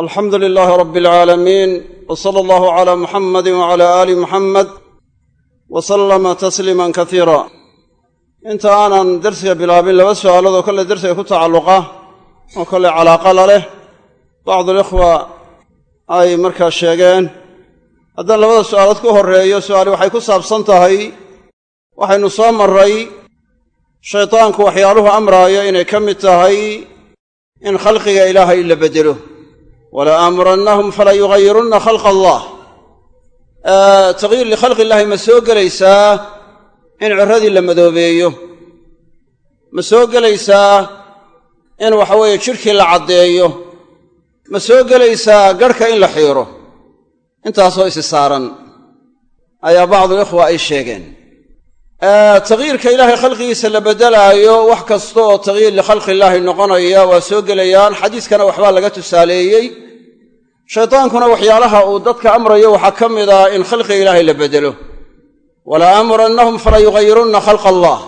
alxamdu lilaahi rabbi alcaalamiin w sala allahu calaa muxamadi wacala aali muxamed wa sallama tasliiman kasiira inta aanan dersiga bilaabin laba su'aaloodoo kolle dersiga ku tacalluqa oo kolle calaaqa la leh bacdulikhwa ay markaa sheegeen. Haddaan labada su'aalood ku horreeyo su'aali waxay ku saabsan tahay waxaynu soo marray shaydaanku waxyaaluhu amraayo inay ka mid tahay in khalqiga ilaahay la beddelo wala aamurannahum fala yugayirunna khalqa allah taqyiir likhalqi illaahi ma soo gelaysaa in ciradii la madoobeeyo ma soo gelaysaa in waxaweeye jidhkii la caddeeyo ma soo gelaysaa garhka in la xiiro intaasoo isi saaran ayaa bacdulikhwa ay sheegeen taqyiirka ilaahay khalqigiisa la beddelaayo wax kasta oo taqyiir likhalqi illaahi noqonaya waa soo gelayaan xadiiskana waxbaa laga tusaaleeyey shaydaankuna waxyaalaha uu dadka amrayo waxaa ka mid ah in khalqiga ilaahay la beddelo wala aamurannahum fala yugayirunna khalqa allah.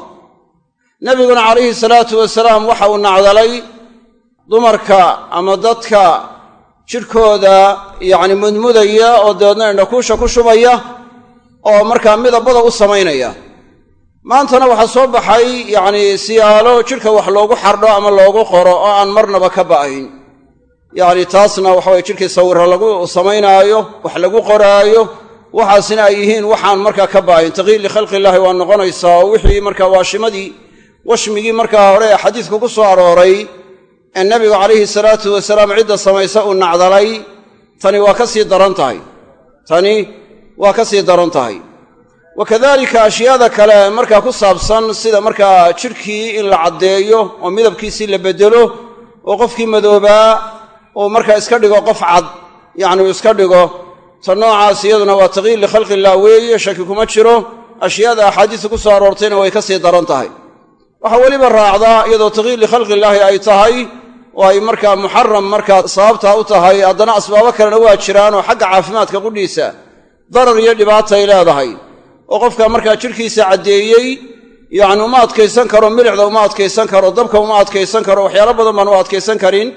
Nebiguna calayhi salaatu wasalaam waxa uu nacdalay dumarka ama dadka jidhkooda yacni mudmudaya oo dabeedna indhakuusha ku shubaya oo markaa midabada u samaynaya. Maantana waxaa soo baxay yacni siyaalo jidhka wax loogu xardho ama loogu qoro oo aan marnaba ka ba'ayn yacni taasna waxaweye jidhkii sawirra lagu samaynaayo wax lagu qoraayo waxaasina ay yihiin waxaan markaa ka ba'ayn taqyiir likhalqi illaahi waa noqonaysaa oo wixii markaa waashimadii washmigii markaa hore ee xadiidku ku soo arooray ee nebigu calayhi salaatu wasalaam cidda samaysa uu nacdalay tani waa ka sii daran tahay. Tani waa ka sii daran tahay. Wa kadalika ashyaada kale markaa ku saabsan sida markaa jidhkii in la caddeeyo oo midabkiisii la beddelo oo qofkii madoobaa uu markaa iska dhigo qof cad yacni uu iska dhigo ta noocaas iyaduna waa taqyiir likhalqi illah weeye shaki kuma jiro ashyaada axaadiista ku soo aroortayna way ka sii daran tahay. Waxaa weliba raacdaa iyadoo taqyiir likhalqi illaahi ay tahay oo ay markaa muxaram markaa sababtaa u tahay haddana asbaabo kalena waa jiraan oo xagga caafimaadka qudhiisa darar iyo dhibaatay leedahay. Oo qofka markaa jidhkiisa caddeeyey yacni uma adkaysan karo milixda uma adkaysan karo dabka uma adkaysan karo waxyaalo badan baan u adkaysan karin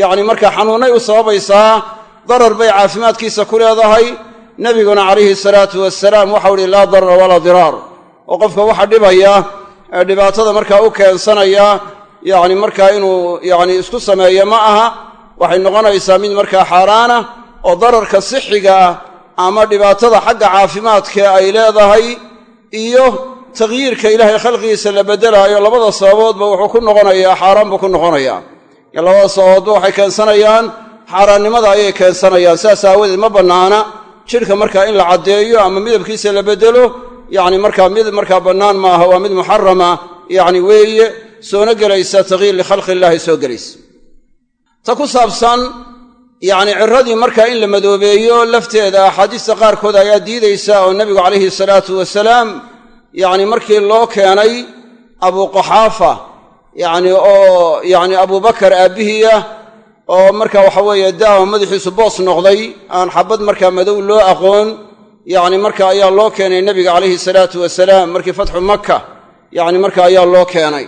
yacni markaa xanuunnay u sababaysaa darar bay caafimaadkiisa ku leedahay. Nebiguna calayhi salaatu wasalaam waxau ihi laa darara walaa diraar. Oo qofka waxa dhibaya ee dhibaatada markaa u keensanaya yacni markaa inuu yacni isku sameeyo ma aha. Waxay noqonaysaa mid markaa xaaraana oo dararka sixiga ah ama dhibaatada xagga caafimaadka ay leedahay iyo taqyiirka ilaahay khalqigiisa la beddelaayo labada sababoodba wuxuu ku noqonayaa xaaraan buu ku noqonayaa labada sababoodba waxay keensanayaan xaaraannimada ayay keensanayaan. Sidaas aawadeed ma bannaana jidhka markaa in la caddeeyo ama midabkiisa la beddelo yacni markaa mid markaa bannaan maaha waa mid muxarama yacni weeye soona gelaysa taqyiir likhalqi illaahi soo gelaysa. Ta ku saabsan yacni ciradii markaa in la madoobeeyo lafteeda axaadiista qaarkood ayaa diidaysa oo nebigu calayhi salaatu wasalaam yacni markii loo keenay abuuqaxaafa yacni oo yacni abuubakar aabbihiiah oo marka waxa weeye daawa madaxiisu boos noqday aan xabad markaa madow loo aqoon yacni marka ayaa loo keenay nebiga calayhi salaatu wasalaam markii fatxu makka yacni marka ayaa loo keenay.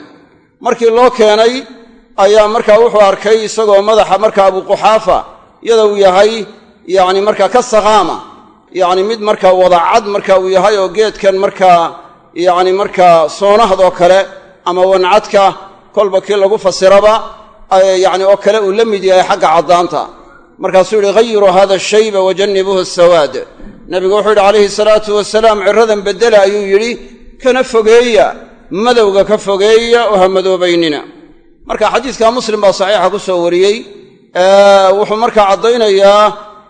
Markii loo keenay ayaa markaa wuxuu arkay isagoo madaxa marka abuuquxaafa iyada uu yahay yacni markaa ka saqaama yacni mid markaa wadacad marka uu yahay oo geedkan markaa yacni markaa soonahdoo kale ama wancadka kolba kii lagu fasiraba yacni oo kale uu la mid yahay xagga caddaanta. Markaasuu yihi hayiruu hada shayba wajannibuuhu asawaad nebigu wuxuu yidhi calayhi salaatu wasalaam ciradan beddela ayuu yidhi kana fogeeya madowga ka fogeeya oo ha madoobaynina. Marka xadiidka muslim baa saxiixa ku soo wariyey wuxuu markaa caddaynayaa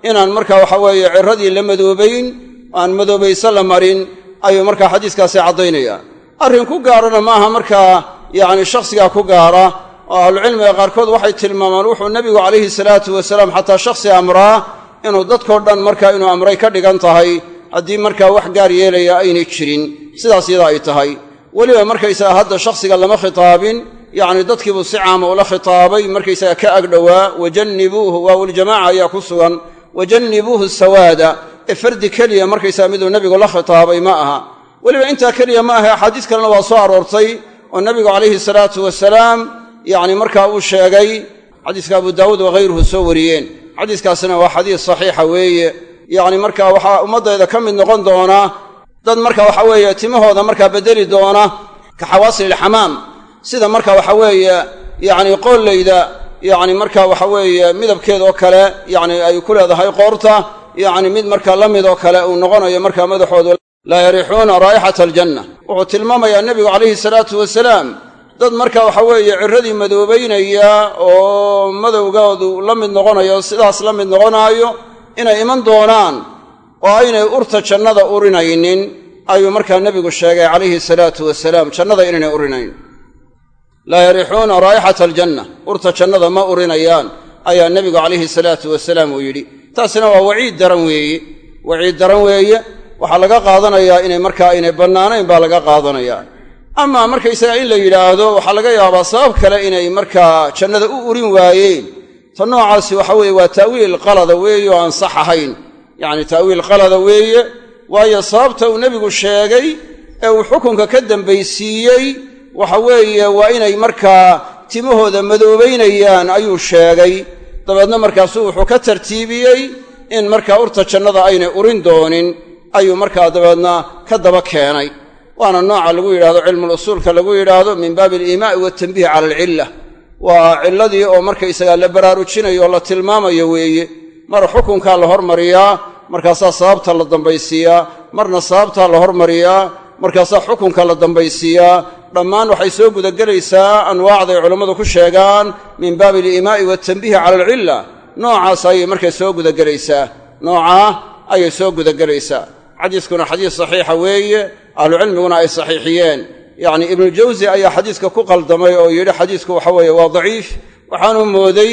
inaan marka waxa weeye ciradii la madoobayn aan madoobayse la marin ayuu markaa xadiiskaasi caddaynaya arrin ku gaarana maaha markaa yacni shakhsigaa ku gaara oo ahlucilmiga qaarkood waxay tilmaamaan wuxuu nebigu calayhi salaatu wasalaam xataa shakhsi amraa inuu dadkoo dhan markaa inuu amray ka dhigan tahay haddii markaa wax gaar yeelaya aynay jirin. Sidaas yada ay tahay. Weliba markaysaga hadda shakhsiga lama khitaabin yacni dadkiibuu si caama ula khitaabay markaysaga ka agdhowaa wajannibuuhu waawuljamaaca ayaa ku sugan wajannibuuhu sawaada ee fardi keliya markaysaga miduu nebigu la khitaabay ma aha. Weliba intaa keliya ma aha axaadiis kalena waa soo aroortay oo nebigu calayhi salaatu wasalaam yacni markaa uu sheegay xadiiska abu daawuud wakayruhu soo wariyeen. Xadiiskaasina waa xadiis saxiixa weeye. Yacni marka waxaa ummaddayda ka mid noqon doona dad marka waxa weeye timahooda markaa beddeli doona ka xawaasililxamaam sida marka waxa weeye yacni qoollayda yacni marka waxa weeye midabkeeda oo kale yacni ay ku leedahay qoorta yacni mid marka la mid oo kale uu noqonayo markaa madaxoodu laa yarixuuna raa'ixata aljanna. Wuxuu tilmaamayaa nebigu calayhi salaatu wasalaam dad marka waxa weeye ciradii madoobaynaya oo madowgoodu la mid noqonayo sidaas la mid noqonaayo inay iman doonaan oo aynay urta jannada urinaynin ayuu markaa nebigu sheegay calayhi salaatu wasalaam jannada inaynay urinayn. Laa yarixuuna raa'ixata aljanna. Urta jannada ma urinayaan ayaa nebigu calayhi salaatu wasalaam uu yidhi. Taasina waa waciid daran weeye. Waciid daran weeye waxaa laga qaadanayaa inay markaa aynay bannaanayn baa laga qaadanayaa amaa markaysaga in la yidhaahdo waxaa laga yaabaa sabab kale inay markaa jannada u urin waayeen. Ta noocaasi waxa weeye waa ta'wiil qalada weeye oo aan sax ahayn. Yacni ta'wiil qalada weeye waayo sababta uu nebigu sheegay ee uu xukunka ka dambaysiiyey waxa weeye waa inay markaa timahooda madoobaynayaan ayuu sheegay. Dabeedna markaasuu wuxuu ka tartiibiyey in markaa urta jannada aynay urin doonin ayuu markaa dabeedna ka daba keenay. Waana nooca lagu yidhahdo cilmulusuulka lagu yidhaahdo min baabi aliimaa'i waatanbiih cala alcilla. Waa cilladii oo markaysagaa la baraarujinayo oo la tilmaamayo weeye. Mar xukunkaa la hormariyaa markaasaa sababta la dambaysiiyaa marna sababtaa la hormariyaa markaasaa xukunka la dambaysiiyaa dhammaan waxay soo gudagelaysaa anwaacday culammadu ku sheegaan min baabi aliimaa'i waatanbiihi cala alcilla. Noocaas ayay markay soo gudagelaysaa. Noocaa ayay soo gudagelaysaa xadiiskuna xadiis saxiixa weeye ahlucilmiguna ay saxiixiyeen. Yacni ibnujawsi ayaa xadiiska ku qaldamay oo yidhi xadiisku waxa weeye waa daciif. Waxaanuu mooday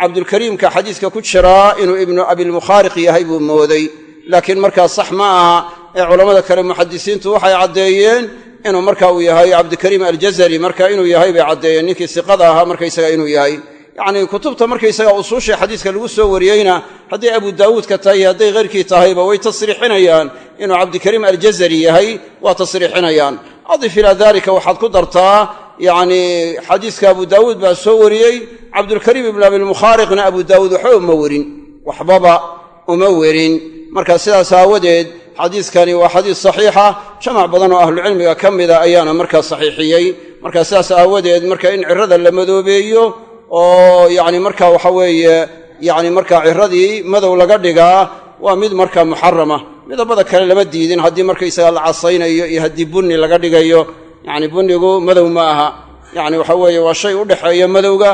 cabdulkariimka xadiiska ku jiraa inuu ibnu abilmukhaariq yahay buu mooday. Laakiin markaa sax ma aha ee culammada kale muxadisiintu waxay caddeeyeen inuu marka uu yahay cabdikariim aljazari marka inuu yahay bay caddeeyeen. Ninkii siqada ahaa markaysaga inuu yahay. Yacnii kutubta markaysaga usuushii xadiiska lagu soo wariyeyna hadday abu daawuudka tahay hadday khayrkii tahayba way tasriixinayaan. Inuu cabdikariim aljazari yahay waa tasriixinayaan. Adif ilaa daalika waxaad ku dartaa yacnii xadiiska abu daawuud baa soo wariyey. Cabdulkariim ibnu abilmukhaariqna abu daawuud waxba uma werin waxbaba uma werin marka sidaas aawadeed xadiiskani waa xadiis saxiixa. Jamac badan oo ahlucilmiga ka mida ayaana markaa saxiixiyey. Marka sidaas aawadeed marka in cirada la madoobeeyo oo yacni marka waxa weeye yacni markaa ciradii madow laga dhigaa waa mid marka muxarama. Midabada kale lama diidin haddii markaysaga la casaynayo iyo haddii bunni laga dhigayo yacni bunnigu madow ma aha. Yacni waxa weeye waa shay udhexeeya madowga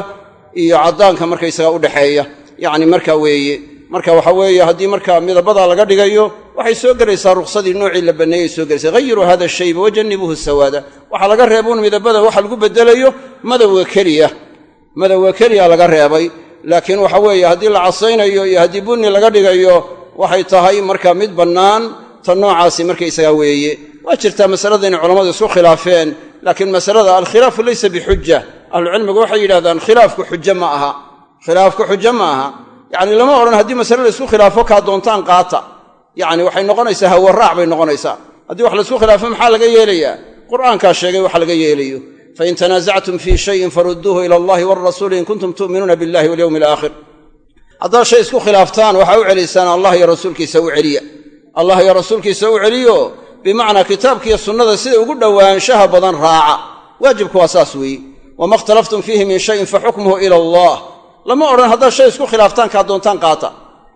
iyo caddaanka markaysaga udhexeeya yacni marka weeye. Marka waxa weeye haddii marka midabada laga dhigayo waxay soo gelaysaa ruqsadii noocii la banneeyey soo gelaysaa. Hayiruu hada shayba wajannibuuhu sawaada. Waxaa laga reebuun midabada waxa lagu bedelayo madowga keliya. Madowga keliya laga reebay laakiin waxa weeye haddii la casaynayo iyo haddii bunni laga dhigayo waxay tahay marka mid bannaan ta noocaasi markaysaga weeye. Waa jirtaa masalada inay culammadu isku khilaafeen laakiin masalada alkhilaafu laysa bixujja. Ahlucilmigu waxay yidhahdaan khilaafku xujo ma aha. Khilaafku xujo ma aha. Yacni lama odhan haddii masale la isku khilaafo kaa doontaan qaata. Yacni waxay noqonaysaa hawaraac bay noqonaysaa. Haddii wax laysku khilaafo maxaa laga yeelayaa? Qur'aankaa sheegay wax laga yeelayo fain tanaasactum fii shayin farudduuhu ila allahi walrasuuli in kuntum tu'minuuna billahi walyowmi alaakhir haddaad shay isku khilaaftaan waxaa u celiysaan allah iyo rasuulkiisa u celiya allah iyo rasuulkiisa u celiyo bimacnaa kitaabkiiyo sunnada sida ugu dhowaanshaha badan raaca waajibku waa saas weeye wama ikhtalaftum fiihi min shayin faxukmuhu ila allah lama odhan haddaad shay isku khilaaftaan kaa doontaan qaata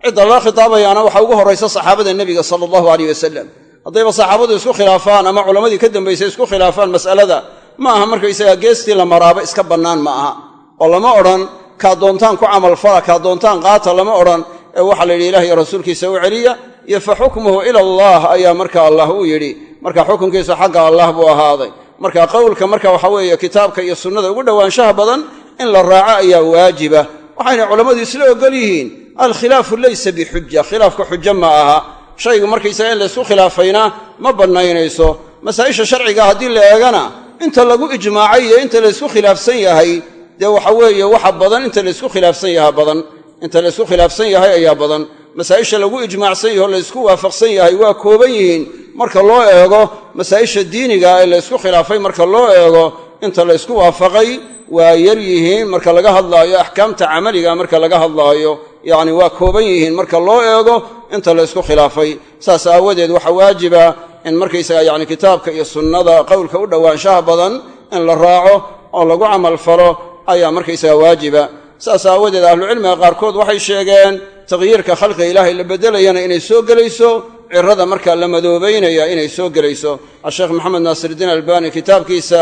cidda lala khitaabayaana waxaa ugu horraysa saxaabada nebiga sala allahu aleyh wasalam haddayba saxaabadu isku khilaafaan ama culammadii ka dambaysay isku khilaafaan mas'alada ma aha markaysagaa geestii la maraaba iska bannaan ma aha. Oo lama odhan kaa doontaan ku camalfala kaa doontaan qaata lama odhan ee waxaa la yidhi ilah iyo rasuulkiisa u celiya iyo fa xukmuhu ila allah ayaa marka allah u yidhi. Marka xukunkiisu xagga allah buu ahaaday. Marka qowlka marka waxa weeye kitaabka iyo sunnada ugu dhowaanshaha badan in la raaco ayaa waajiba. Waxayna culammadu isla ogol yihiin alkhilaafu laysa bixuja khilaafka xujo ma aha. Shaygu markaysaga in laysku khilaafayna ma bannaynayso. Masaa'isha sharciga haddii la eegana inta lagu ijmaacay iyo inta laysku khilaafsan yahay dee waxa weeye waxa badan inta laysku khilaafsan yahaa badan. Inta laysku khilaafsan yahay ayaa badan. Masaa'isha lagu ijmaacsan yaho laysku waafaqsan yahay waa kooban yihiin. Marka loo eego masaa'isha diiniga ee laysku khilaafay marka loo eego inta laysku waafaqay waa yar yihiin. Marka laga hadlaayo axkaamta camaliga marka laga hadlaayo yacni waa kooban yihiin. Marka loo eego inta la ysku khilaafay saas aawadeed waxaa waajiba in markaysaga yacni kitaabka iyo sunnada qowlka u dhowaanshaha badan in la raaco oo lagu camal falo ayaa markaysaga waajiba. Saas aawadeed ahlucilmiga qaarkood waxay sheegeen taqyiirka khalqiga ilaahay la beddelayana inay soo gelayso cirada markaa la madoobaynaya inay soo gelayso. Asheekh maxamed naasirdiin albani kitaabkiisa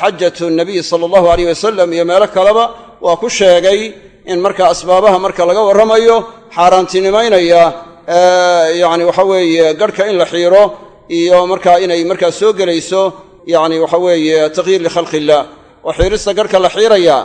xajatu nabiy sala allahu aleyh wasalam iyo meelo kaleba waa ku sheegay in markaa asbaabaha marka laga warramayo xaaraantinimaynaya yani waxa weeye garhka in la xiiro iyo markaa inay markaa soo gelayso yani waxa weeye taqyiir likhalqi illah oo xiirista garhka la xiiraya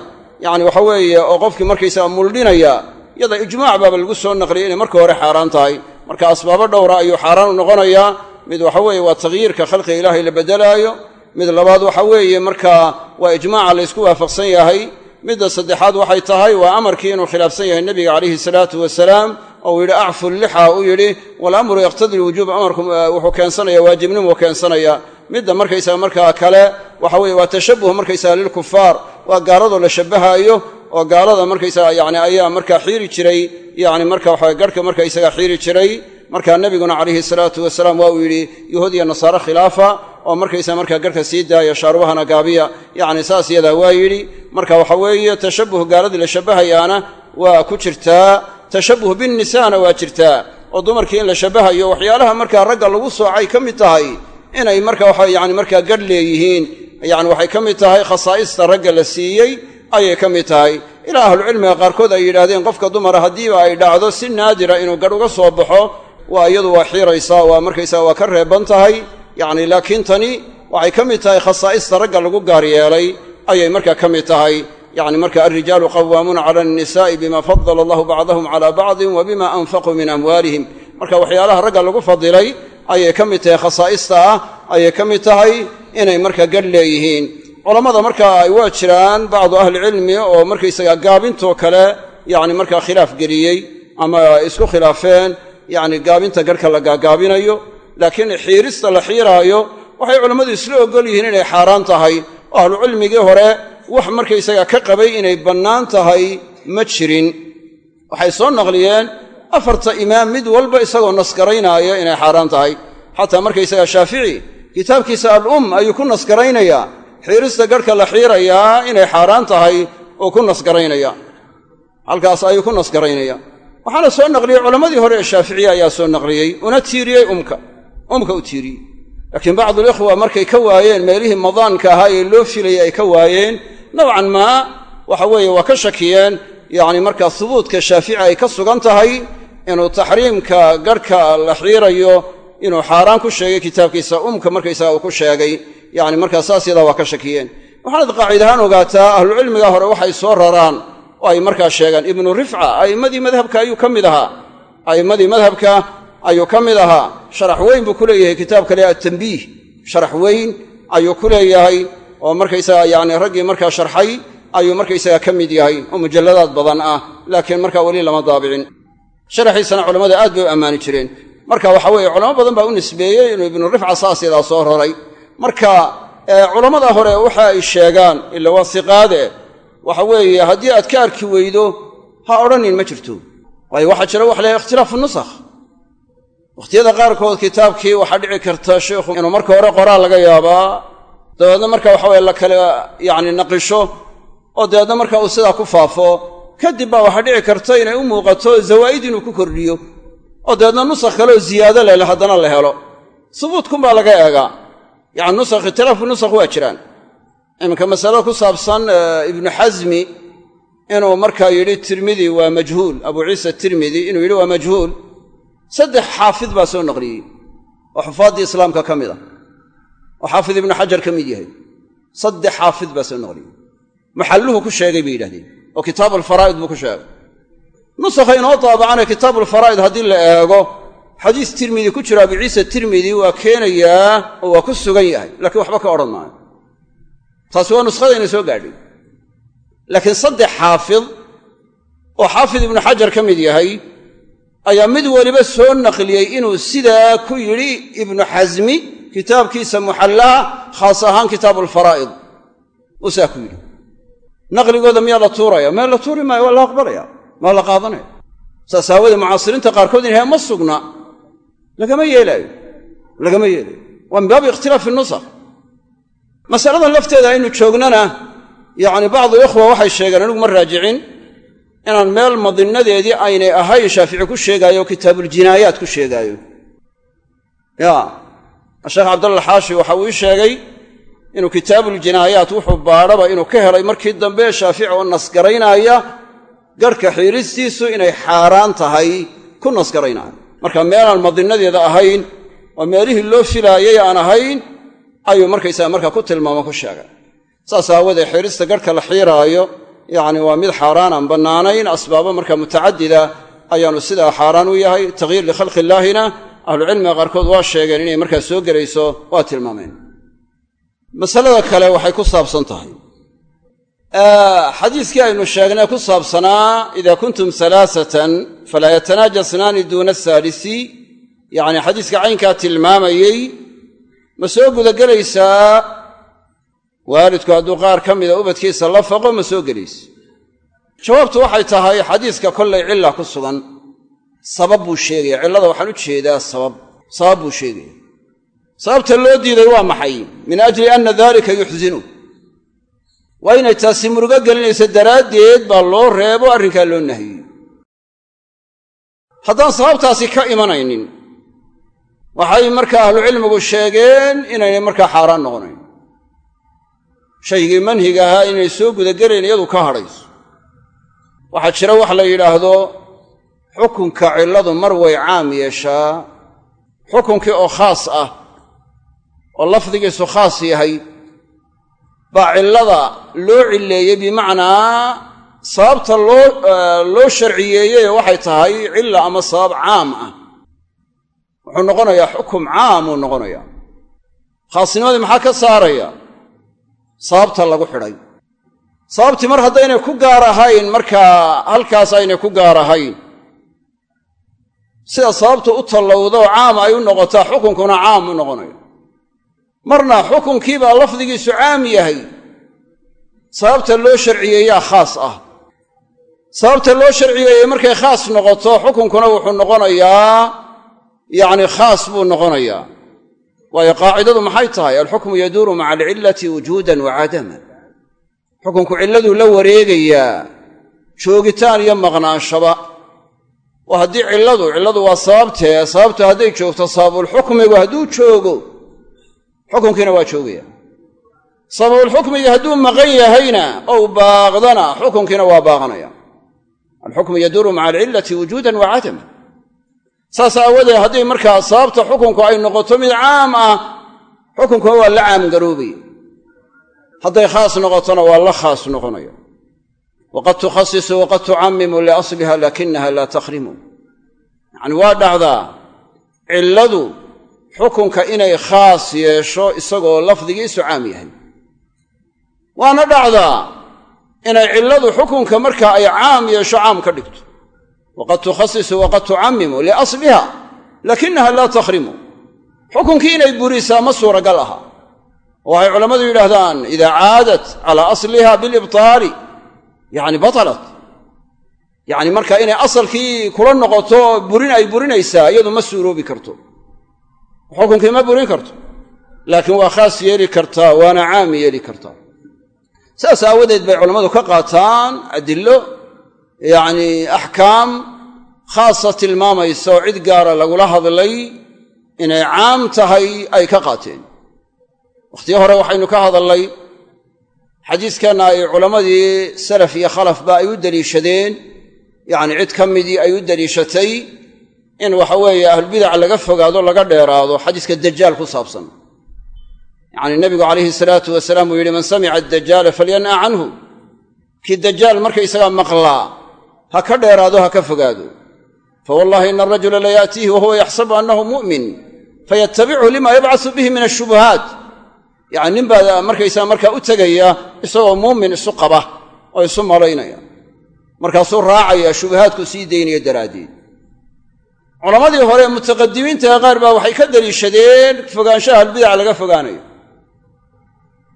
yani waxa weeye oo qofkii markaysaga muldhinaya yada ijmaac baaba lagu soo naqliyay inay marka hore xaaraan tahay. Marka asbaabo dhowra ayuu xaaraan u noqonayaa mid waxa weeye waa taqyiirka khalqiga ilaahay la beddelaayo mid labaad waxa weeye markaa waa ijmaaca laysku waafaqsan yahay midda saddexaad waxay tahay waa amarkii inuu khilaafsan yahay nebiga calayhi salaatu wasalaam oo uu yidhi acfu lixa uu yidhi walamru yaqtadi lwujuub amarku wuxuu keensanaya waajibnimuu keensanaya. Midda markaysaga markaa kale waxa weeye waa tashabuh markaysaga lilkufaar waa gaaladoo la shabbahaayo oo gaalada markaysaga yani ayaa markaa xiiri jiray yani marka waxa garhka markaysaga xiiri jiray markaa nebiguna calayhi salaatu wasalaam waa uu yidhi yuhuud iyo nasaare khilaafa oo markaysa markaa garhka sii daaya shaarubahana gaabiya. Yacni saas yadaa waa yidhi marka waxa weeye tashabuh gaaladii la shabbahayaana waa ku jirtaa tashabuh binnisaana waa jirtaa. Oo dumarkii in la shabbahayo waxyaalaha markaa ragga lagu soocay ka mid tahay inay marka waxa yani markaa gadh leeyihiin yani waxay ka mid tahay khasaa'ista ragga la siiyey ayay ka mid tahay. Ilaa ahlucilmiga qaarkood ay yidhaahdeen qofka dumara haddiiba ay dhacdo si naadira inuu gadh uga soo baxo waa iyadu waa xiiraysaa waa markaysaa waa ka reeban tahay. Yacni laakiin tani waxay ka mid tahay khasaa'ista ragga lagu gaar yeelay ayay markaa ka mid tahay. Yacni marka alrijaalu qawaamuuna cala annisaa'i bima fadala allahu bacdahum calaa bacdin wa bima anfaquu min amwaalihim. Marka waxyaalaha ragga lagu fadilay ayay ka mid tahay khasaa'ista ah ayay ka mid tahay inay markaa gadh leeyihiin. Culammada markaa waa jiraan bacdu ahlicilmi oo markaysaga gaabintoo kale yacni markaa khilaaf geliyey ama isku khilaafeen yacni gaabinta garhka la gaagaabinayo laakiin xiirista la xiiraayo waxay culammadu isla ogol yihiin inay xaaraan tahay. Oo ahlucilmigii hore wax markaysaga ka qabay inay bannaan tahay ma jirin. Waxay soo naqliyeen afarta imaam mid walba isagoo nasgaraynaayo inay xaaraan tahay. Xataa markaysaga shaafici kitaabkiisa al-um ayuu ku nasgaraynayaa. Xiirista garhka la xiirayaa inay xaaraan tahay oo ku nasgaraynaya halkaas ayuu ku nasgaraynaya waxaana soo naqliyey culammadii hore ee shaaficiya ayaa soo naqliyey una tiiriyey umka. Umka u tiiriyey. Laakiin bacdulikhwa markay ka waayeen meelihii madaanka ahaa ee loo filayay ay ka waayeen nowcan maa waxa weeye waa ka shakiyeen. Yacni markaa hubuudka shaafici ay ka sugan tahay inuu taxriimka garhka la xiirayo inuu xaaraan ku sheegay kitaabkiisa umka markaysaga uu ku sheegay. Yacni markaa saas yadaa waa ka shakiyeen. Waxaanad qaacid ahaan ogaataa ahlucilmiga hore waxay soo raraan oo ay markaa sheegaan ibnu rifca a'immadii madhabka ayuu ka mid ahaa. A'immadii madhabka ayuu ka mid ahaa. Sharax weyn buu ku leeyahay kitaabka le attambiih sharax weyn ayuu ku leeyahay oo markaysaga yacni raggii markaa sharxay ayuu markaysaga ka mid yahay oo mujalladaad badan ah. Laakiin markaa weli lama daabicin. Sharaxiisana culammada aad bay u ammaani jireen. Marka waxa weeye culamo badan baa u nisbeeyey inuu ibnu rifca saas soo raray. Marka culammada hore waxa ay sheegaan ila waa waxa weeye haddii aad ka arki weydo ha odhanin ma jirto. Waayo waxaa jira waxa lahay ikhtilaafu nusakh. Wakhtiyada qaarkood kitaabkii waxaa dhici karta sheikhu inuu marka hore qoraal laga yaabaa dabeedna marka waxa weye la kale yacni naqisho oo dabeedna marka uu sidaa ku faafo kadib baa waxaa dhici karta inay u muuqato zawaa'id inuu ku kordhiyo oo dabeedna nusakh kaleoo ziyaado leh haddana la helo. Subuutkunbaa laga eegaa. Yacni nusakh ikhtilaafu nusakh waa jiraan iminka masalada ku saabsan ibnu xasmi inuu markaa yidhi tirmidi waa majhuul. Abuu ciisa tirmidi inuu yidhi waa majhuul. Saddex xaafid baa soo naqliyey. Oo xufaaddii islaamka ka mid ah. Oo xaafid ibnu xajar ka mid yahay. Saddex xaafid baa soo naqliyey. Maxalluhu ku sheegay bay yidhahdeen oo kitaabu alfaraa'id buu ku sheegay. Nusakha inoo daabacana kitaabuulfaraa'id haddii la eego xadiis tirmidi ku jira abuu ciisa tirmidi waa keenayaa oo waa ku sugan yahay laakiin waxba ka odhan maayo taasi waa nuskhadayna soo gaadhay. Laakiin saddex xaafid oo xaafid ibnu xajar ka mid yahay ayaa mid weliba soo naqliyey inuu sidaa ku yidhi ibnu xasmi kitaabkiisa muxallaha khaas ahaan kitaabuulfaraa'id uu saa ku yidhi. Naqligooda miyaa la tuuraya? Mee la tuuri maayo? Waa la aqbalaya? Waa la qaadanaya saas aawadee mucaasiriinta qaarkood in ma sugna. Lagama yeelaayo lagama yeelayo. Waa min baabi ikhtilaafi nusakh masaladan lafteeda aynu joognana yacni bacdu ikhwa waxay sheegeen anigu ma raajicin inaan meel madinnadeedii aynay ahayn shaafici ku sheegaayo oo kitaabuljinaayaat ku sheegaayo. Ya sheekh cabdalla xaashi waxa uu ii sheegay inuu kitaabuljinaayaat wuxuu baadhaba inuu ka helay markii dambe shaafici oo nasgaraynaya garhka xiiristiisu inay xaaraan tahay ku nasgaraynaayo marka meelaan madinnadeeda ahayn oo meelihii loo filaayay aan ahayn ayuu markaysaga markaa ku tilmaamo ku sheegay. Saas aawadee xiirista garhka la xiiraayo yacni waa mid xaaraan aan bannaanayn asbaabo marka mutacadida ayaanu sidaa xaaraan u yahay. Takhyiir likhalqi illaahina ahlucilmiga qaarkood waa sheegeen inay markaa soo gelayso waa tilmaameen. Masalada kale waxay ku saabsan tahay. Xadiiskii aynu sheegnay ku saabsanaa idaa kuntum alaasatan falaa yatanaajasnaani duuna asaalisi yacni xadiiska caynkaa tilmaamayey ma soo gudagelaysaa? Waalidku hadduu qaar ka mida ubadkiisa la faqo ma soo gelaysa jawaabtu waxay tahay xadiiska kollay cilla ku sugan. Sabab buu sheegaya. Cillada waxaan u jeedaa sabab. Sabab buu sheegaya. Sababta loo diiday waa maxay? Min ajli anna daalika yuxsinu waa inay taasi murugo gelinayso daraaddeed baa loo reebo arrinkaa loo nahiyey. Haddaan sababtaasi ka imanaynin waxay markaa ahlucilmigu sheegeen inaynay markaa xaaraan noqonayn shaygii manhiga ahaa inay soo gudagelayn iyadu ka hadhayso. Waxaa jira wax la yidhaahdo xukunka cilladu mar way caam yeeshaa. Xukunkii oo khaas ah oo lafdigiisu khaas yahay baa cillada loo cilleeyey bimacnaa sababta loo loo sharciyeeyey waxay tahay cilla ama sabab caam ah wuxuu noqonayaa xukum caamuu noqonayaa. Khaasnimadii maxaa ka saaraya? Sababta lagu xidhay. Sababtii mar haddaynay ku gaar ahayn markaa halkaas aynay ku gaar ahayn sida sababtu u tallowdoo caam ay u noqotaa xukunkuna caam u noqonayo marna xukunkiibaa lafdigiisu caam yahay. Sababta loo sharciyeeyaa khaas ah. Sababta loo sharciyeeyey markay khaas noqoto xukunkuna wuxuu noqonayaa yacni khaas buu noqonayaa. Waayo qaacidadu maxay tahay? Alxukmu yaduuru maca alcillati wujuudan wa cadaman xukunku cilladuu la wareegayaa joogitaan iyo maqnaanshaba oo haddii cilladu cilladu waa sababtee sababtu hadday joogto sababulxukmigu hadduu joogo xukunkiina waa joogaya sababulxukmigi hadduu maqan yahayna ou baaqdana xukunkiina waa baaqanaya alxukmu yaduuru maca alcillati wujuudan wa saas aawadeed haddii markaa sababta xukunku ay noqoto mid caam ah xukunkuna waa la caamgaroobaya hadday khaas noqotona waa la khaas noqonaya waqad tukhasisu waqad tucammimu liasliha laakinaha laa takhrimu. Yacni waa dhacdaa cilladu xukunka inay khaas yeesho isagoo lafdigiisu caam yahay. Waana dhacdaa inay cilladu xukunka marka ay caam yeesho caam ka dhigto waqad tukhasisu waqad tucammimu liasliha laakinaha laa takhrimu xukunkii inay burisaa ma suuragal aha waxay culammadu yidhaahdaan idaa caadat calaa asliha bilibtaali yacni batalat yacni marka inay asalkii kula noqoto burin ay burinaysaa iyadu ma suuroobi karto xukunkii ma burin karto laakiin waa khaas yeeli kartaa waana caam yeeli kartaa saas aawadeed bay culammadu ka qaataan adillo yacni axkaam khaasa tilmaamaysa oo cid gaara lagula hadlay inay caam tahay ay ka qaateen. Wakhtiyo hore waxaynu ka hadalnay xadiiskanna ay culammadii salaf iyo khalafba ay u deliishadeen. Yacni cid ka midii ay u deliishatay in waxa weeye ahlulbidac laga fogaado laga dheeraado xadiiska dajaal ku saabsan. Yacni nebigu calayhi salaatu wasalaam uu yidhi man samica adajaala falyan'a canhu. Kii dajaal markaysagaa maqlaa ha ka dheeraado ha ka fogaado. Fa wallahi ina arajula la yaatiihi wahuwa yaxsabu annahu mu'min. Fayatabichu lima yabcasu bihi min ashubuhaat yacni nin baa markaysaa markaa u tegaya isagoo muumin isu qaba oo isu malaynaya. Markaasuu raacaya shubahaadku sii daynaya daraaddeed. Culammadii hore mutaqadimiintaha qaar baa waxay ka deliishadeen fogaanshaha albidac laga fogaanayo.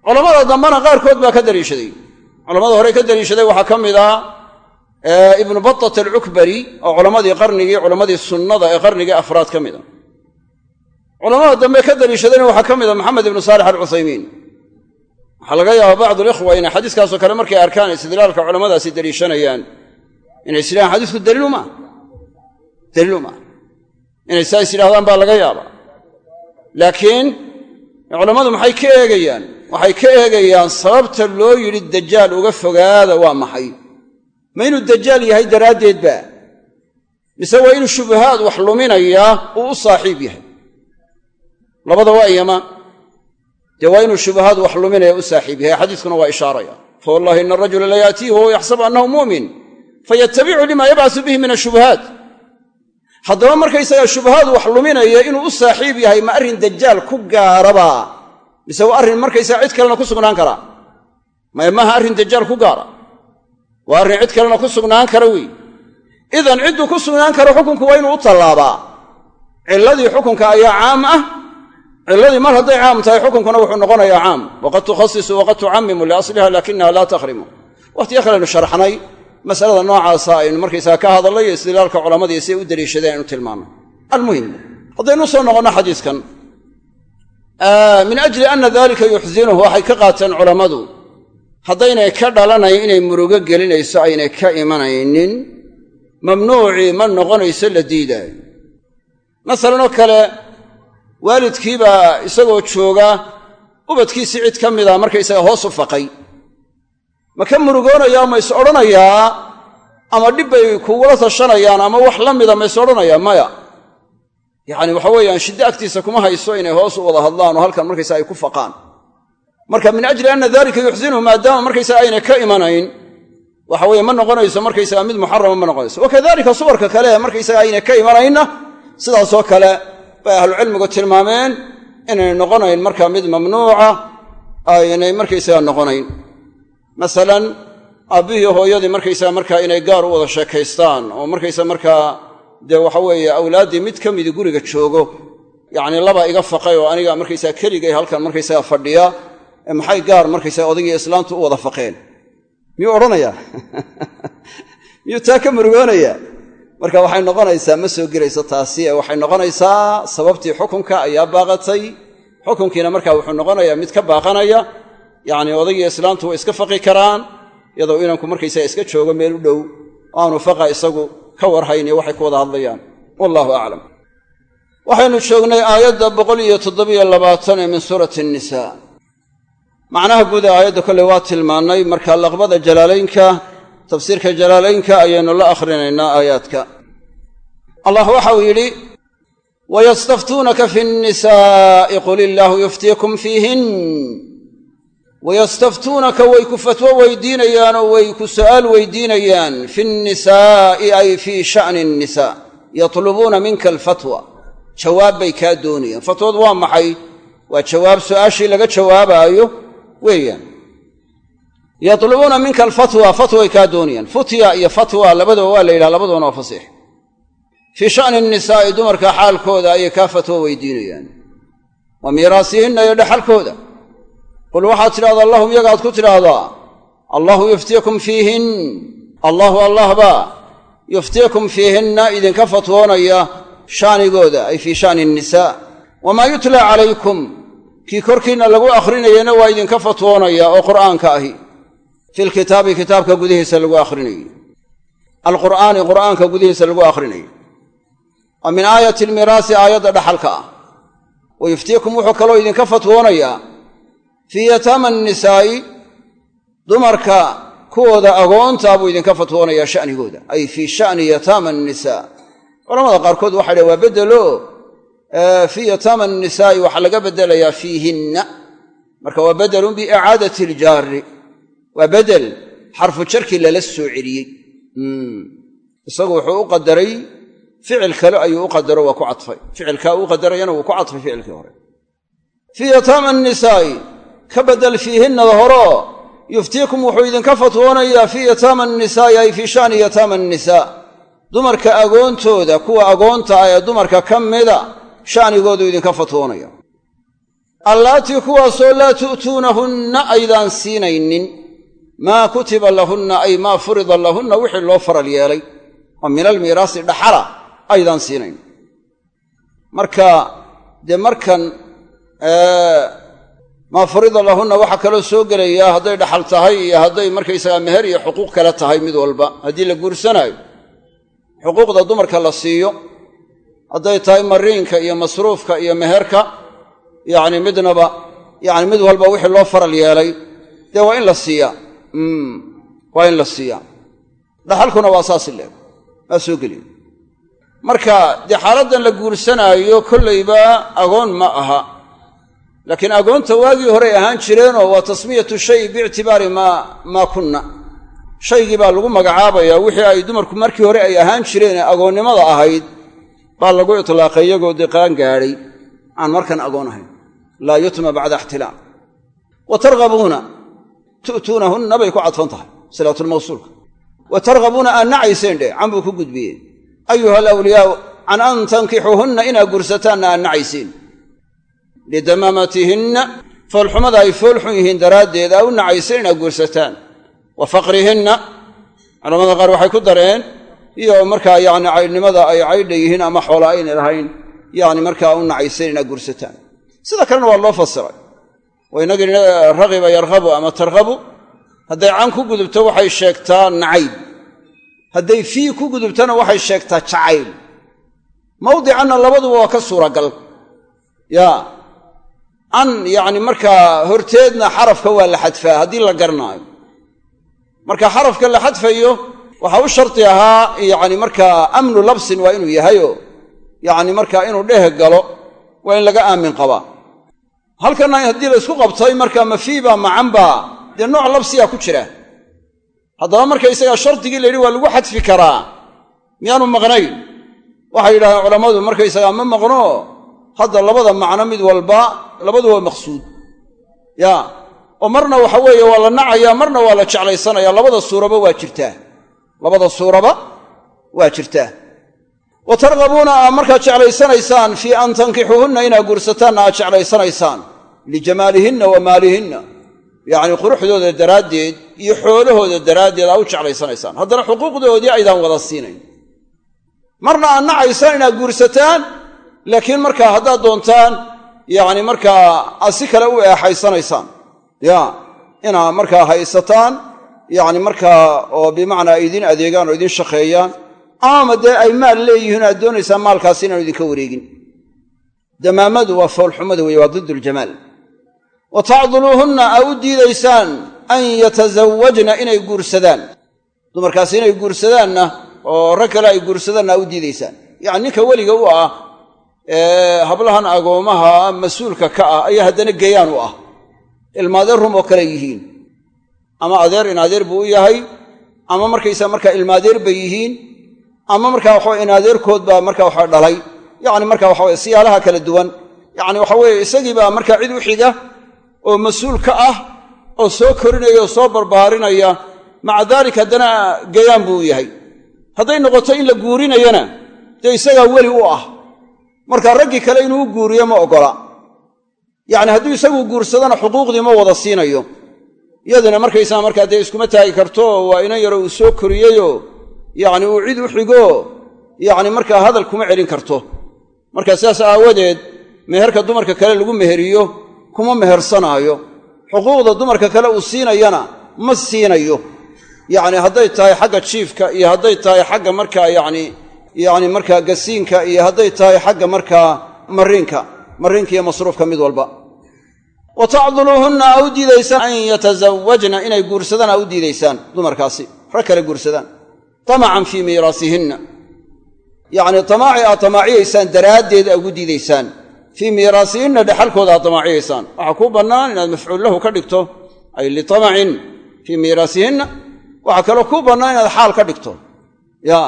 Culammada dambena qaarkood baa ka deliishaday culamada hore ka deliishaday waxaa ka mid ah ibnu batat alcukbari oo culammadii qarnigii culammadii sunnada ee qarnigii afraad ka mida culamada dambe ka daliishadayna waxaa ka mida maxamed ibnu saalix alcuthaymiin. Waxaa laga yaaba bacdu likhwa inay xadiiskaasoo kale markay arkaan istidlaalka culammadaasi daliishanayaan. Inay is yidhahaan xadiisku daliilu maa daliilu maa inay saa is baa laga yaaba laakiin culammadu maxay ka eegayaan? Waxay ka eegayaan sababta loo yidhi dajaal uga fogaada waa maxay ma inuu dajaal yahay daraaddeed ba. Mise waa inuu shubahaad wax luminayaa uu u saaxiib yahay. Labada waa iyama. Dee waa inuu shubahaad wax luminaya u saaxiib yahay. Xadiiskuna waa ishaaraya. Fa wallahi ina arajula la yaatiihi wahuwa yaxsabu annahu muumin. Fayatabicu lima yabcasu bihi min ashubahaat haddaba markaysagaa shubahaad wax luminaya inuu u saaxiib yahay ma arrin dajaal ku gaaraba. Mise waa arrin markaysaga cid kalena ku sugnaan karaa maya maaha arrin dajaal ku gaara waa arrin cid kalena ku sugnaan kara wey idan cidduu ku sugnaan karo xukunku waa inuu u tallaabaa. Cilladii xukunka ayaa caam ah. Cilladii mar hadday caam tahay xukunkuna wuxuu noqonayaa caam. Waqad tukhasisu waqad tucammimu liasliha laakinaha laa takhrimu. Wakhtiyo kalenu sharxnay. Masalada noocaasa aynu markaysaga ka hadallay istidlaalka culammadii siay u daliishadeen aynu tilmaannay. Almuhim haddaynu soo noqonno xadiiskan. Min ajli anna dalika yuxsinuhu waxay ka qaateen culammadu haddaynay ka dhalanayn inay murugo gelinayso aynay ka imanaynin mamnuucii ma noqonayso la diidaayo. Masalan oo kale waalidkiibaa isagoo jooga ubadkiisii cid ka mida markaysaga hoos u faqay. Ma ka murugoonayaa ma is odhanayaa ama dhib bay kugula tashanayaan ama wax la mida ma is odhanayaa maya. Yacni waxa weeyaan shiddo agtiisa kuma hayso inay hoos u wada hadlaan oo halkan markaysa ay ku faqaan marka min ajli anna dalika yuxsinuhu maadaama markaysaga aynay ka imanayn waxa weye ma noqonayso markaysaga mid muxarama ma noqonayso. Wakadalika suwarka kale markaysaga aynay ka imanaynna sidaasoo kale bay ahlucilmigu tilmaameen inay noqonayn marka mid mamnuuca aynay markaysaga noqonayn. Masalan aabbihii hooyadii markaysaga markaa inay gaar u wada sheekaystaan oo markaysa markaa dee waxa weeye awlaaddii mid ka midi guriga joogo yacni laba iga faqay oo aniga markaysaga keligay halkan markaysaga fadhiya maxay gaar markaysaga odaygii islaamtu u wada faqeen? Miyuu odhanayaa? Miyuu taa ka murugoonayaa marka waxay noqonaysaa ma soo gelayso taasi ee waxay noqonaysaa sababtii xukunka ayaa baaqatay. Xukunkiina marka wuxuu noqonayaa mid ka baaqanaya. Yacni odaygii islaamtu way iska faqi karaan iyadoo inanku markaysaga iska joogo meel u dhow. Aanu faqa isagu ka warhayn iyo waxay ku wada hadlayaan. Wallahu aclam waxaynu joognay aayadda boqol iyo toddobiyo labaatan ee min suurati annisaa macnaha guud ee aayadda kolley waa tilmaannay marka laqbada jalaalaynka tafsiirka jalaalaynka ayaynu la akhrinaynaa aayaadka. Allah waxau yidhi wayastaftuunaka fi nnisaa'i qul illaahu yuftiikum fiihin. Wayastaftuunaka way ku fatwo weydiinayaan oo way ku su'aal weydiinayaan. Fi nnisaa'i ay fii sha'ni nnisaa yatlubuuna minka alfatwa. Jawaab bay kaa doonayaan. Fatwadu waa maxay? Waa jawaab su'aashii laga jawaabaayo weeyaan. Yatlubuuna minka alfatwa fatway kaa doonayaan. Futya iyo fatwa labadaba waa la yidhaha labadubana waa fasiix fii sha'ni nnisaa'i dumarka xaalkooda ayay kaa fatwo weydiinayaan. Wa miiraasihinna iyo dhexalkooda qul waxaad tidhahdaa allahum yagaad ku tidhaahdaa allahu yuftiikum fiihin. Allahu allahbaa yuftiikum fiihinna idinka fatwoonaya shaanigooda ay fii sha'ni nnisaa wamaa yutla calaykum kii korkiinna lagu akhrinayana waa idinka fatwoonaya oo qur'aanka ahi. Filkitaabi kitaabka gudihiisa lagu akhrinayo alqur'aani qur'aanka gudihiisa lagu akhrinayo wa min aayati almiraasi aayadda dhaxalka ah. Wa yuftiikum wuxuu kaloo idinka fatwoonayaa fii yataama annisaa'i dumarka kuwooda agoontaa buu idinka fatwoonayaa sha'nigooda. Ay fii sha'ni yataama annisaa. Culamada qaarkood waxay dhahen waa beddelo fii yataama annisaa'i waxaa laga beddelayaa fiihinna. Marka waa beddelun biicaadati iljaari waa beddel xarfu jarkii lala soo celiyey. Isagu wuxuu u qadaray ficil kale ayuu u qadaro waa ku cadfay. Ficilkaa uu qadarayana wuu ku cadfay ficilkii hore. Fii yataama annisaa'i ka beddel fiihinnada horeo yuftiikum wuxuu idinka fatwoonayaa fii yataama annisaa'i ay fii sha'ni yataama annisaa dumarka agoontooda kuwa agoonta ah ee dumarka ka mida sha'nigoodu idinka fatwoonaya allaatii kuwaasoo laa tu'tuunahunna aydaan siinaynin maa kutiba lahunna ay maa furida lahunna wixii loo faral yeelay oo min almiiraasi dhaxala aydaan siinayn marka dee markan maa furida lahunna waxaa kaloo soo gelayaa hadday dhaxal tahay iyo hadday markaysagaa meher iyo xuquuq kale tahay mid walba haddii la guursanaayo xuquuqda dumarka la siiyo hadday tahay mariinka iyo masruufka iyo meherka yacni midnaba yacni mid walba wixii loo faral yeelay dee waa in la siiyaa? Waa in la siiyaa. dhaxalkuna waa saasi leeg waa soo geliya marka dee xaaladdan la guursanaayo kollayba agoon ma aha. Laakiin agoonta waagii horey ahaan jireenoo waa tasmiyatu shay biictibaari maa maa kunna. Shaygii baa lagu magacaabayaa wixii ay dumarku markii hore ay ahaan jireen ee agoonnimada ahayd baa lagu itlaaqay iyagoo dee qaan gaadhay. Aan markan agoon ahayn laa yutma bacda ixtilaam wa targhabuuna tu'tuunahunna bay ku cadfan tahay silaatulmawsuulka wa targhabuuna aan nacayseen dheh can buu ku gudbiyeen ayuha alawliyaau can an tankixuuhunna inaa gursataanna aan nacayseen. Lidamaamatihinna foolxumada ay foolxun yihiin daraaddeed aa u nacayseen inaa guursataan. Wa faqrihinna culamada qaar waxay ku dareen iyo markaa yacni caydhnimada ay caydha yihiin ama xoola ayna lahayn yacni markaa u nacayseen inaa guursataan sida kalena waa loo fasiray. Oo inagii ragiba yarhabu ama tarhabu hadday can ku gudubto waxay sheegtaa nacayb. Hadday fii ku gudubtona waxay sheegtaa jacayl. Mawdicanna labaduba waa ka suuragal. Yaa an yacni markaa horteedna xarafka waa la xadfaa haddii la garanaayo marka xarafka la xadfayo waxaa u shardi ahaa yacni markaa amnu labsin waa inuu yahayo yacni markaa inuu dheh galo waa in laga aamin qabaa. Halkanna haddii la isku qabtay markaa mafiibaa macanbaa dee nooc labsiyaa ku jira. Haddaba markaysagaa shardigii la yidhi waa lagu xadfi karaa miyaanu maqnayn? Waxay yidhahdeen culammadu markaysagaa ma maqno hadda labada macno mid walba labadu waa maqsuud. Ya oo marna waxa weeye waa la nacayaa marna waa la jeclaysanaya labada suuraba waa jirtaa labada suuraba waa jirtaa wa targhabuuna aa markaa jeclaysanaysaan fii an tankixuuhunna inaa guursataanna aad jeclaysanaysaan lijamaalihinna wa maalihinna. Yacni quruxdooda daraaddeed iyo xoolahooda daraaddeed aa u jeclaysanaysaan. Haddana xuquuqdoodii aydaan wada siinayn. Marna aad nacaysaan inaad guursataan laakiin markaa haddaad doontaan yacni markaa aad si kale u eexaysanaysaan. Ya inaad markaa haysataan yacni markaa oo bimacnaa ay idiin adeegaan oo idiin shaqeeyaan ama dee ay maal leeyihiin aad doonaysaan maalkaasi inaanu idinka wareegin. Damaamadu waa foolxumada weeye waa didd ljamaal wa tacduluuhunna aa u diidaysaan an yatasawajna inay guursadaan. Dumarkaasi inay guursadaanna oo rag kale ay guursadaanna aa u diidaysaan. Yacni ninka weliga u ah ee hablahan agoomaha mas'uulka ka ah ayaa haddana gayaan u ah. Ilmaadeer rum oo kale yihiin ama adeer in adeer buu u yahay ama markaysaa markaa ilmaadeer bay yihiin ama markaa waxawe in adeerkood baa markaa waxa dhalay. Yacni marka waxaweye siyaalaha kala duwan. Yacni waxa weeye isagiibaa markaa cid u xiga oo mas'uul ka ah oo soo korinaya oo soo barbaarinaya maca daalik haddana gayaan buu u yahay. Hadday noqoto in la guurinayana dee isagaa weli u ah. Marka raggii kale inuu u guuriyo ma oggola yacni hadduu isagu guursadana xuquuqdii ma wada siinayo iyaduna markaysaa markaa dee iskuma taagi karto waa inan yaro uu soo koriyeyoo yacni uu cid u xigo yacni markaa hadal kuma celin karto. Marka sidaas aawadeed meherka dumarka kale lagu meheriyo kuma mehersanaayo. Xuquuqda dumarka kale uu siinayana ma siinayo. Yacni hadday tahay xagga jiifka iyo hadday tahay xagga markaa yacni yacni markaa gasiinka iyo hadday tahay xagga markaa mariinka mariinka iyo masruufka mid walba wa tacduluuhunna aa u diidaysaan. An yatasawajna inay guursadaan aa u diidaysaan dumarkaasi. Rag kale guursadaan. Tamacan fii miiraasihinna. Yacni tamaaci aad tamaaciyaysaan daraaddeed aa ugu diidaysaan. Fii miiraasihinna dhexalkooda aad tamaaciyaysaan waxaa kuu bannaan inaad mafcuul lahu ka dhigto ay litamacin fii miiraasihinna. Waxaa kaloo kuu bannaan inaad xaal ka dhigto. Ya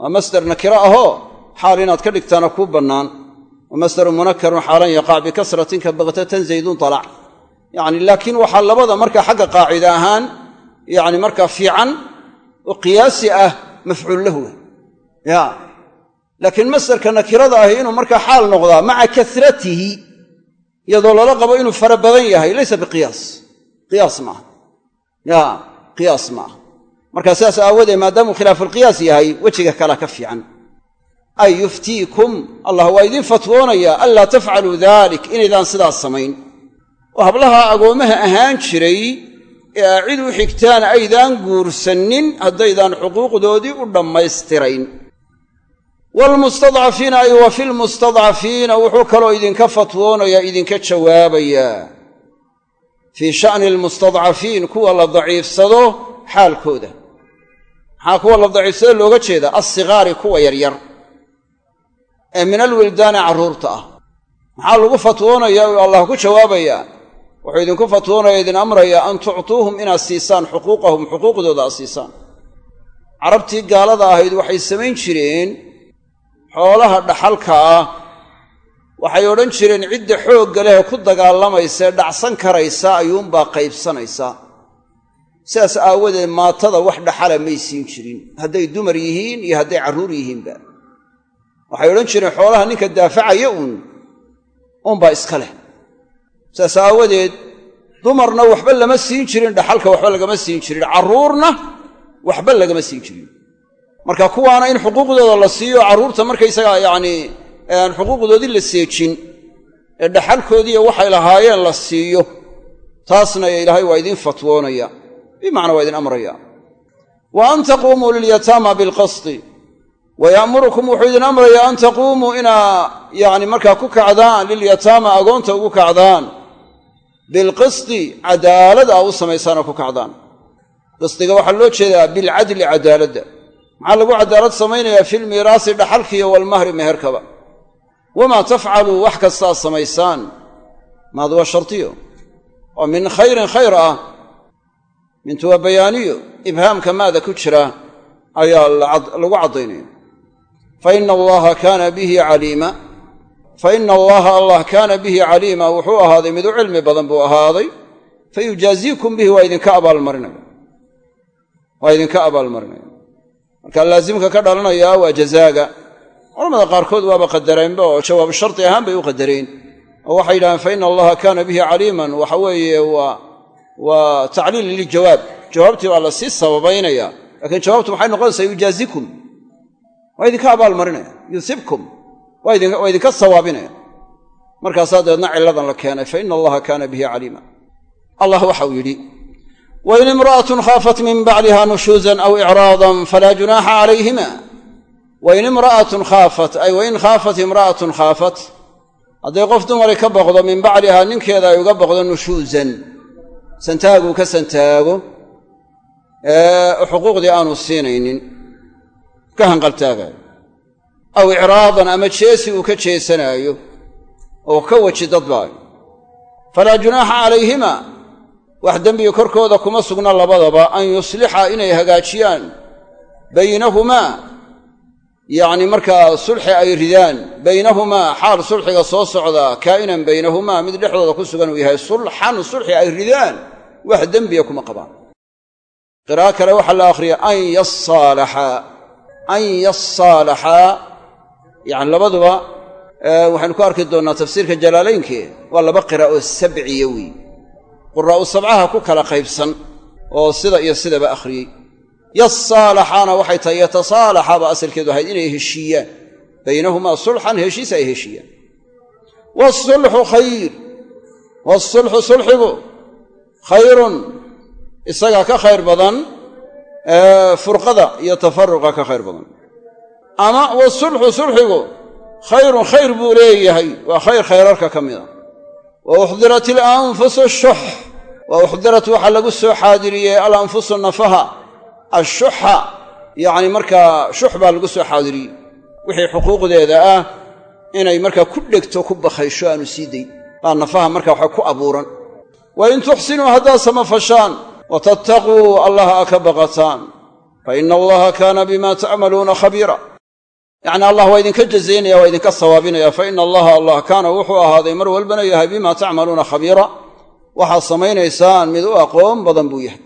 waa masdar nakiro ahoo xaal inaad ka dhigtaana kuu bannaan wa masdaru munakarun xaalan yaqac bikasratin ka baktatan zaydun talac yacni laakiin waxaa labada markaa xagga qaacida ahaan yacni markaa fiican oo qiyaasi ah mafcuul lahu ya laakiin masdarka nakirada ahi inuu markaa xaal noqdaa maca kasratihi iyadoo lala qabo inuu fara badan yahay laysa biqiyaas qiyaas maaha ya qiyaas ma aha markaa sidaas aawoodee maadaamuu khilaafulqiyaas yahay wejiga kalea ka fiican ay yuftiikum allah waa idiin fatwoonayaa anlaa tafcaluu dalik inaydaan sidaas samayn oo hablaha agoommaha ahaan jiray ee aa cid u xigtaan aydaan guursannin haddaydaan xuquuqdoodii u dhammaystirayn waalmustadcafiina ay wa filmustadcafiina wuxuu kaloo idinka fatwoonayaa idinka jawaabayaa fii sha'ni almustadcafiin kuwa la daciifsado xaalkooda maxaa kuwa la daciifsado looga jeedaa alsigaari kuwa yaryar ee min alwildaani carruurta ah. Maxaa lagu fatwoonayaa uu allah ku jawaabayaa wuxuu idinku fatwoonaya idin amrayaa an tuctuuhum inaad siisaan xuquuqahum xuquuqdooda aad siisaan. Carabtii gaalada ahayd waxay samayn jireen xoolaha dhaxalka ah. Waxay odhan jireen cidda xoogga lehee ku dagaalamaysa dhacsan karaysa ayuunbaa qaybsanaysaa sidaas aawadeed maatada wax dhaxala may siin jirin. Hadday dumar yihiin iyo hadday carruur yihiinba waxay odhan jireen xoolaha ninka daafacaya uun uunbaa iska leh. Sidaas aawadeed dumarna waxba lama siin jirin dhaxalka waxba lagama siin jirin carruurna waxba lagama siin jirin. Marka kuwaana in xuquuqdooda la siiyo carruurta markaysagaa yacnii aan xuquuqdoodii la seejin ee dhaxalkoodiiyo waxay lahaayeen la siiyo taasna ilaahay waa idiin fatwoonaya bimacnaa waa idin amraya. Wa an taquumuu lilyataama bilqasdi wa ya'murukum wuxuu idin amrayaa an taquumuu inaa yacni markaa ku kacdaan lilyataama agoonta ugu kacdaan bilqisdi cadaalad aa u samaysaanoo ku kacdaan qisdiga waxaa loo jeedaa bilcadli cadaaladda maxaa lagu cadaalad samaynayaa filmiiraasi dhaxalkiiyo walmahri meherkaba wamaa tafcaluu wax kastaad samaysaan maad waa shartiyo oo min khayrin khayr ah mintu waa bayaaniyo ibhaamka maada ku jira ayaa lagu caddaynaya fa ina allaha kaana bihi caliima fa ina allaha allah kaana bihi caliima wuxuu ahaaday mid u cilmi badan buu ahaaday fa yujaaziikum bihi waa idinka abaalmarinaya waa idinka abaalmarinaya marka laasimka ka dhalanayaa waa jazaaga culamada qaarkood waaba qadareenba oo jawaabu shardi ahaan bay u qadareen oo waxay yidhahdeen fa ina allaha kaana bihi caliiman waxa weeye waa tacliil liljawaab jawaabtii baa la sii sababaynaya lakiin jawaabtu maxay noqonaysaa waa idinka abaalmarinaya yusibkum waa idinka sawaabinaya. Markaasaa dabeedna cilladan la keenay fa ina allaha kaana bihi caliima. Allah waxau yidhi wain imra'atun khaafat min bacliha nushuuzan aw icraadan falaa junaaxa calayhima. Wain imra'atun khaafat ay wain khaafat imra'atun khaafat hadday qof dumari ka boqdo min baclihaa ninkeeda ay uga boqdo nushuuzan santaaguu ka santaago siinaynin ka hanqaltaagaayo. Aw icraadan ama jeesi uu ka jeesanaayo oo ka weji dadbaayo falaa junaaxa calayhima wax dembiga korkooda kuma sugna labadaba an yuslixa inay hagaajiyaan baynahumaa yacni markaa sulxi ay ridaan baynahumaa xaal sulxiga soo socdaa kaa'inan baynahumaa mid dhexdooda ku sugan uu yahay sulxan sulxi ay ridaan wax dembiya kuma qabaan. Qira'a kale waxaa la akhriya an yasaalaxaa an yasaalaxaa yacni labaduba waxaynu ku arki doonnaa tafsiirka jalaalaynke waa laba qira oo sabciya wey quraa'u sabcaha ku kala qaybsan oo sida iyo sidaba akhriyey yasaalaxaana waxay tahay yatasaalaxaaba asalkeedu ahayd inay heshiiyaan baynahumaa sulxan heshiis ay heshiiyaan waasulxu khayr waasulxu sulxigu khayrun isagaa ka khayr badan furqada iyo tafaruqa ka khayr badan. Ama wasulxu sulxigu khayrun khayr buu leeyahay waa khayr khayrarka ka mida. Wa uxdirat ilanfusu shux wa uxdirat waxaa lagu soo xaadiriyey alanfusu nafaha ashuxa yacni markaa shux baa lagu soo xaadiriyey. Wixii xuquuqdeeda ah inay markaa ku dhegto ku bakhaysho aanu sii dayn. Baa nafaha markaa waxa ku abuuran. Wa in tuxsinuu haddaad samafashaan wa tattaquu allaha a ka baqataan fa ina allaha kaana bima tacmaluuna khabiira yacni allah waa idinka jazaynaya waa idinka sawaabinaya fa ina allaha allah kaana wuxuu ahaaday mar walbana yahay bima tacmaluuna khabiira waxaad samaynaysaan mid u aqoon badan buu yahay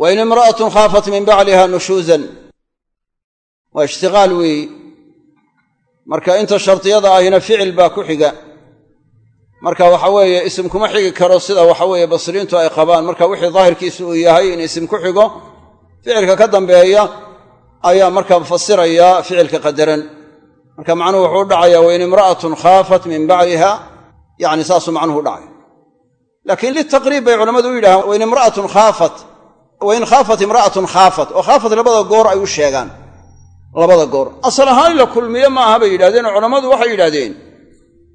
wain imra'atun khaafat min bacliha nushuuzan waa ishtiqaal weeyi marka inta shardiyada ahina ficil baa ku xiga marka waxa weeye isim kuma xigi karo sida waxa weeye basriintu ay qabaan. Marka wixii daahirkiisu uu yahay in isim ku xigo ficilka ka dambeeya ayaa markaa fasiraya ficilka qadaran. Marka macnuhu wuxuu u dhacayaa wain imra'atun khaafat min bacdiha yani saasuu macnuhu dhacay laakiin litaqriib bay culammadu u yidhahaan wain imra'atun khaafat wain khaafat imra'atun khaafat oo khaafat labada goor ay u sheegaan. Labada goor. Asal ahaan la kulmiyo ma aha bay yidhahdeen oo culammadu waxay yidhahdeen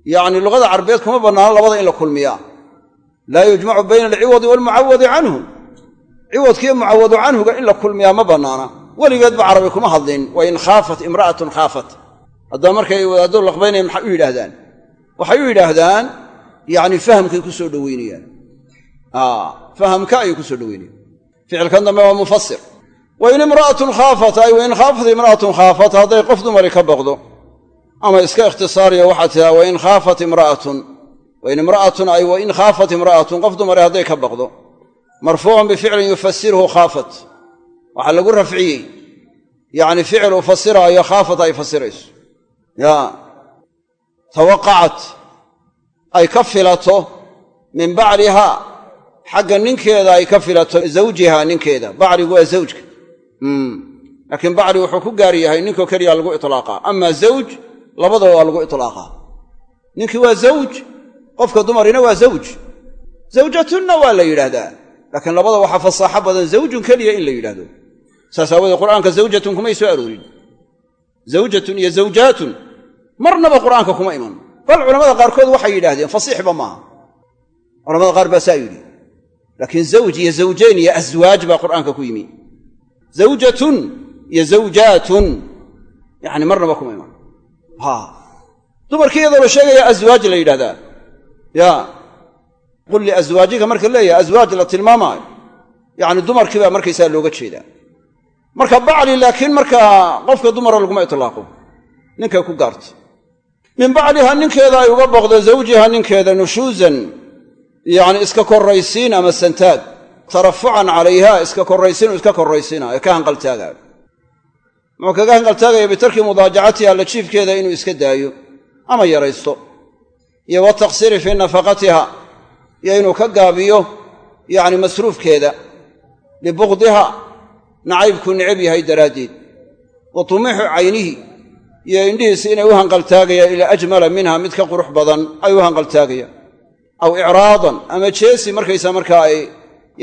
yacni luqada carbeed kuma bannaano labada in la kulmiyaa. Laa yujmacu bayna alciwadi waalmucawadi canhu. Ciwadkiiyo mucawadu canhuga in la kulmiyaa ma bannaana. Weligeedba carabi kuma hadlin wain khaafat imra'atun khaafat. Haddaba markay wadaaddo laqbaynayan maxay u yidhaahdaan? Waxay u yidhaahdaan yacni fahamkay ku soo dhoweynayaan. Fahamka ayay ku soo dhoweynayaan. Ficilkan dambe waa mufasir wain imra'atun khaafat ay wain khaafat imra'atun khaafat hadday qof dumari ka baqdo ama iska ikhtisaariyo waxaad tidaa wain khaafat imra'atun. Wain imra'atun ay wain khaafat imra'atun. Qof dumari hadday ka baqdo. Marfuucun bificlin yufasirhu khaafat. Waxaa lagu rafciyey. Yacni ficil uu fasiraayo khaafat ay fasirayso ya tawaqacat. Ay ka filato min bacrihaa xagga ninkeeda ay ka filato zawjiha ninkeeda. Bacrigu waa zawjka. Laakiin bacri wuxuu ku gaar yahay ninkoo keliya lagu iطlaaqaa ama zawj labadaba waa lagu iطlaaqaa ninkii waa zawj qofka dumarina waa zawj. Zawjatunna waa la yidhaahdaa laakiin labada waxaa fasaaxo badan zawjun keliya in la yidhaahdo. Saas aawoodee qur'aanka zawjatun kumay soo aroorin. Zawjatun iyo zawjaatun marnaba qur'aanka kuma iman. Bal culamada qaarkood waxay yidhaahdeen fasiixba maaha. Culamada qaar baa saa yidhi laakiin zawj iyo zawjayn iyo aswaaj baa qur'aanka ku yimi. Zawjatun iyo zawjaatun yani marnaba kuma iman dumarkii iyadoo la sheegaya aswaaj la yidhahdaa. Ya. Qul liaswaajika marka leeyahay aswaaj la tilmaamaayo. Yacni dumarkii baa markaysaa looga jeedaa marka bacli laakiin markaa qofka dumara laguma itlaaqo. Ninkay ku gaarto. Min bacliha ninkeeda ay uga boqdo zawjiha ninkeeda nushuusan yacni iska korraysiin ama santaag tarafucan calayha iska korraysiin iska korraysiinaayo ka hanqaltaagaayo muxuu kaga hanqaltaagaya bitarki mudaajacatiha la jiifkeeda inuu iska daayo ama yaraysto iyo wataqsiri fii nafaqatiha iyo inuu ka gaabiyo yacni masruufkeeda libuqdiha nacaybkuu necab yahay daraaddeed wa tumixu caynihi iyo indhihiisi inay u hanqaltaagayaan ilaa ajmala minha mid ka qurux badan ay u hanqaltaagayaan aw icraadan ama jeesi markaysaa markaa ay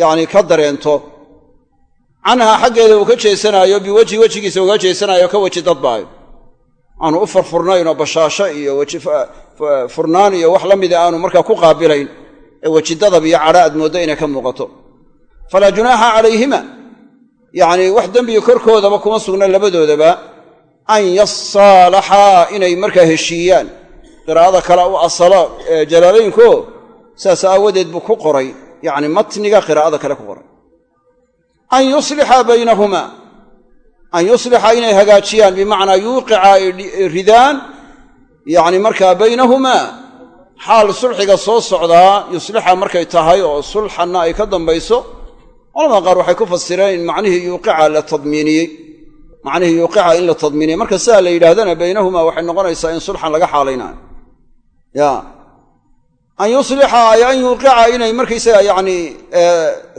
yacni ka dareento canhaa xaggeeda uu ka jeesanaayo biwejhi wejigiisa uga jeesanaayo ka weji dadbaayo aanu u furfurnaynoo bashaasho iyo weji furnaan iyo wax la mida aanu markaa ku qaabilayn ee weji dadab iyo cadha aad mooddo inay ka muuqato. Falaa junaaxa calayhima. Yacnii wax dembiga korkoodaba kuma sugna labadoodaba an yasaalaxaa inay markaa heshiiyaan. Qiraa'ada kale u asalo jalaalaynko saas aawadeed buu ku qoray. Yacni matniga qiraa'ada kale ku qoray an yuslixa baynahumaa an yuslixa inay hagaajiyaan bimacnaa yuuqica ay ridaan yacni markaa baynahumaa xaal sulxiga soo socdaa yuslixa markay tahay oo sulxanna ay ka dambayso culamada qaar waxay ku fasireen in macnihii yuuqica la tadmiiniyey macnihii yuuqica in la tadmiiniyey marka sidaa la yidhaahdana baynahumaa waxay noqonaysaa in sulxan laga xaalaynaayo ya an yuslixa ay an yuuqica inay markaysaga yacni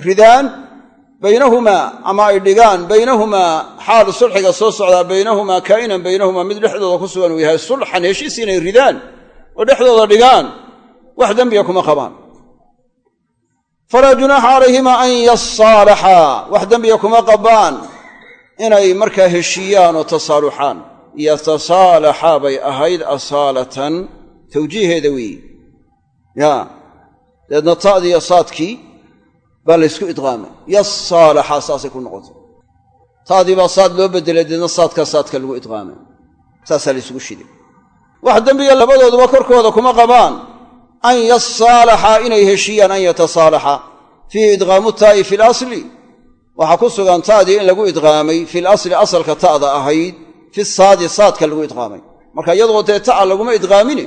ridaan baynahumaa ama ay dhigaan baynahumaa xaal sulxiga soo socdaa baynahumaa kaa'inan baynahumaa mid dhexdooda ku sugan uu yahay sulxan heshiis inay ridaan oo dhexdooda dhigaan wax dembiga kuma qabaan. Falaa junaaxa calayhima an yasaalaxaa wax dembiga kuma qabaan inay markaa heshiiyaan oo tasaaluxaan. Yatasaalaxaa bay ahayd asaalatan tawjiiheeda weeye. Ya deedna ta'diiyo saadkii baa laysku idqaamay. Yasaalaxaa saasay ku noqotay. Taadii saad loo bedelay deedna saadkaa saadka lagu idqaamay. Saasaa laysugu shiday wax dembiga labadooduba korkooda kuma qabaan. An yasaalaxa inay heshiiyaan an yatasaalaxa. Fiihi idqaamu taa'i fi lasli waxaa ku sugan ta'dii in lagu idqaamay fil asli asalka ta'da ahayd fi saadi saadka lagu idqaamay. Marka iyadoo dee ta'a laguma idqaamine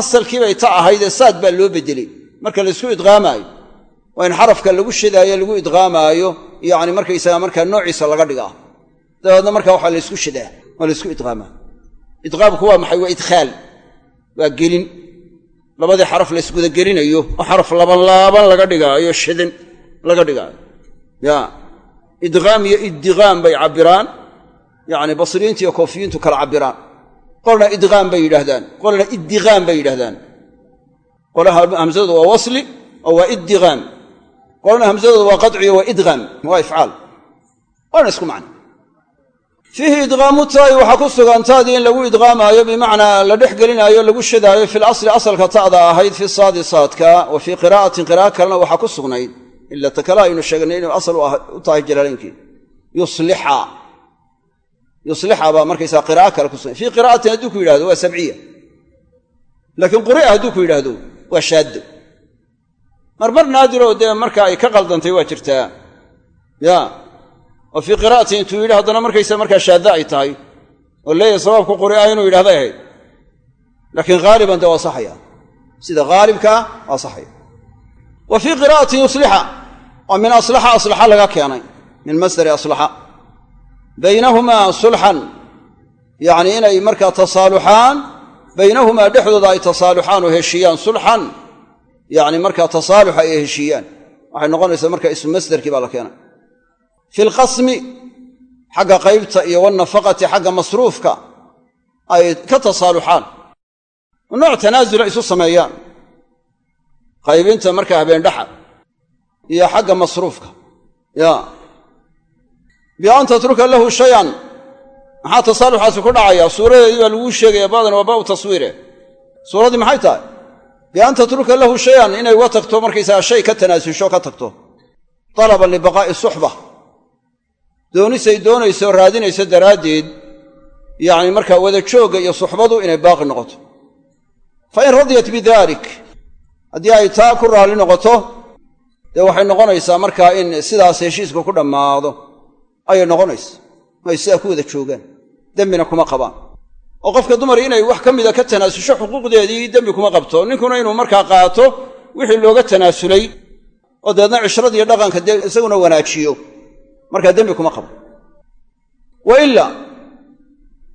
asalkiibay ta ahaydee saad baa loo bedelay. Marka laysku idqaamaayo waa in xarafka lagu shidaayo lagu idqaamaayo yacni markaysaga markaa noociisa laga dhigaa. Dabeedna markaa waxaa laysku shidaa waa laysku idqaamaa. Idqaamku waa maxay? Waa idkhaal waa gelin. Labadii xaraf la ysgudagelinayo oo xaraf labanlaaban laga dhigaayo shidan laga dhigaayo ya idqaam iyo iddiqaam bay cabbiraan. Yacni basriyiinta iyo koofiyiintu kala cabbiraan. Qolna idqaam bay yidhaahdaan qolna iddiqaam bay yidhahdaan qolaha hamsadooda waa wasli oo waa iddiqaam qolna hamsadooda waa qadciyo waa idqaam waa ifcaal. Waana isku macno fiihi idqaamu taa'i waxaa ku sugan taadii in lagu idqaamaayo bimacnaa la dhex gelinaayo lagu shadaayo fil asli asalka ta'da ahayd fi saadi saadka wa fii qiraa'atin qira'a kalena waxaa ku sugnayd. Ila ta kale aynu sheegnay inuu asal u tahay jalaalaynkii yuslixa. Yuslixa baa markaysaa qira'a kale ku sugnay waa sabciya. Laakiin quri'a hadduu marmar naadiroo dee marka ay ka qaldantay waa jirtaa ya. Oo fii qira'atin intuu yidhi haddana markaysa markaa shaadda ay tahay oo leeyahay sabaabku quri'a inuu yidhahday ahayd laakiin haaliban dee waa saxaya. Sida haalibkaa waa saxaya. Wa fii qiraa'atin yuslixa. Oo min aslaxa aslaxa laga keenay. Min masdari aslaxa. Baynahumaa sulxan. Yacni inay markaa tasaaluxaan baynahumaa dhexdooda ay tasaaluxaan heshiiyaan sulxan yacni markaa tasaaluxa ay heshiiyaan. Waxay noqonaysaa marka ismu masderkii baa la keenay. Fi lqasmi xagga qaybta iyo walnafaqati xagga masruufka ay ka tasaaluxaan nooc tanaasula isu sameeyaan. Qaybinta markaa habeendhaxa iyo xagga masruufka. Ya. Bi an tatruka lahu shayan. Maxaa tasaaluxaasi ku dhacayaa suuradeedii baa laguu sheegaya badan waa ba'u taswiire. Suuraddii maxay tahay bi an tatruka lahu shayan inay uga tagto markaysaga shay ka tanaasusho ka tagto. Talaban libaqaa'i suxba doonisay doonayso raadinayso daraaddeed yacni markaa wada joogga iyo suxbadu inay baaqi noqoto. Fa in radiyat bidalik haddii ay taa ku raalli noqoto dee waxay noqonaysaa markaa in sidaas heshiiska ku dhammaado. Ayay noqonaysa ay sidaa ku wada joogaan dembina kuma qabaan oo qofka dumar inay wax ka mida ka tanaasusho xuquuqdeedii dembi kuma qabto ninkuna inuu markaa qaato wixii looga tanaasulay oo dabeedna cishradiiyo dhaqanka dee isaguna wanaajiyo markaa dembi kuma qabo. Wa ilaa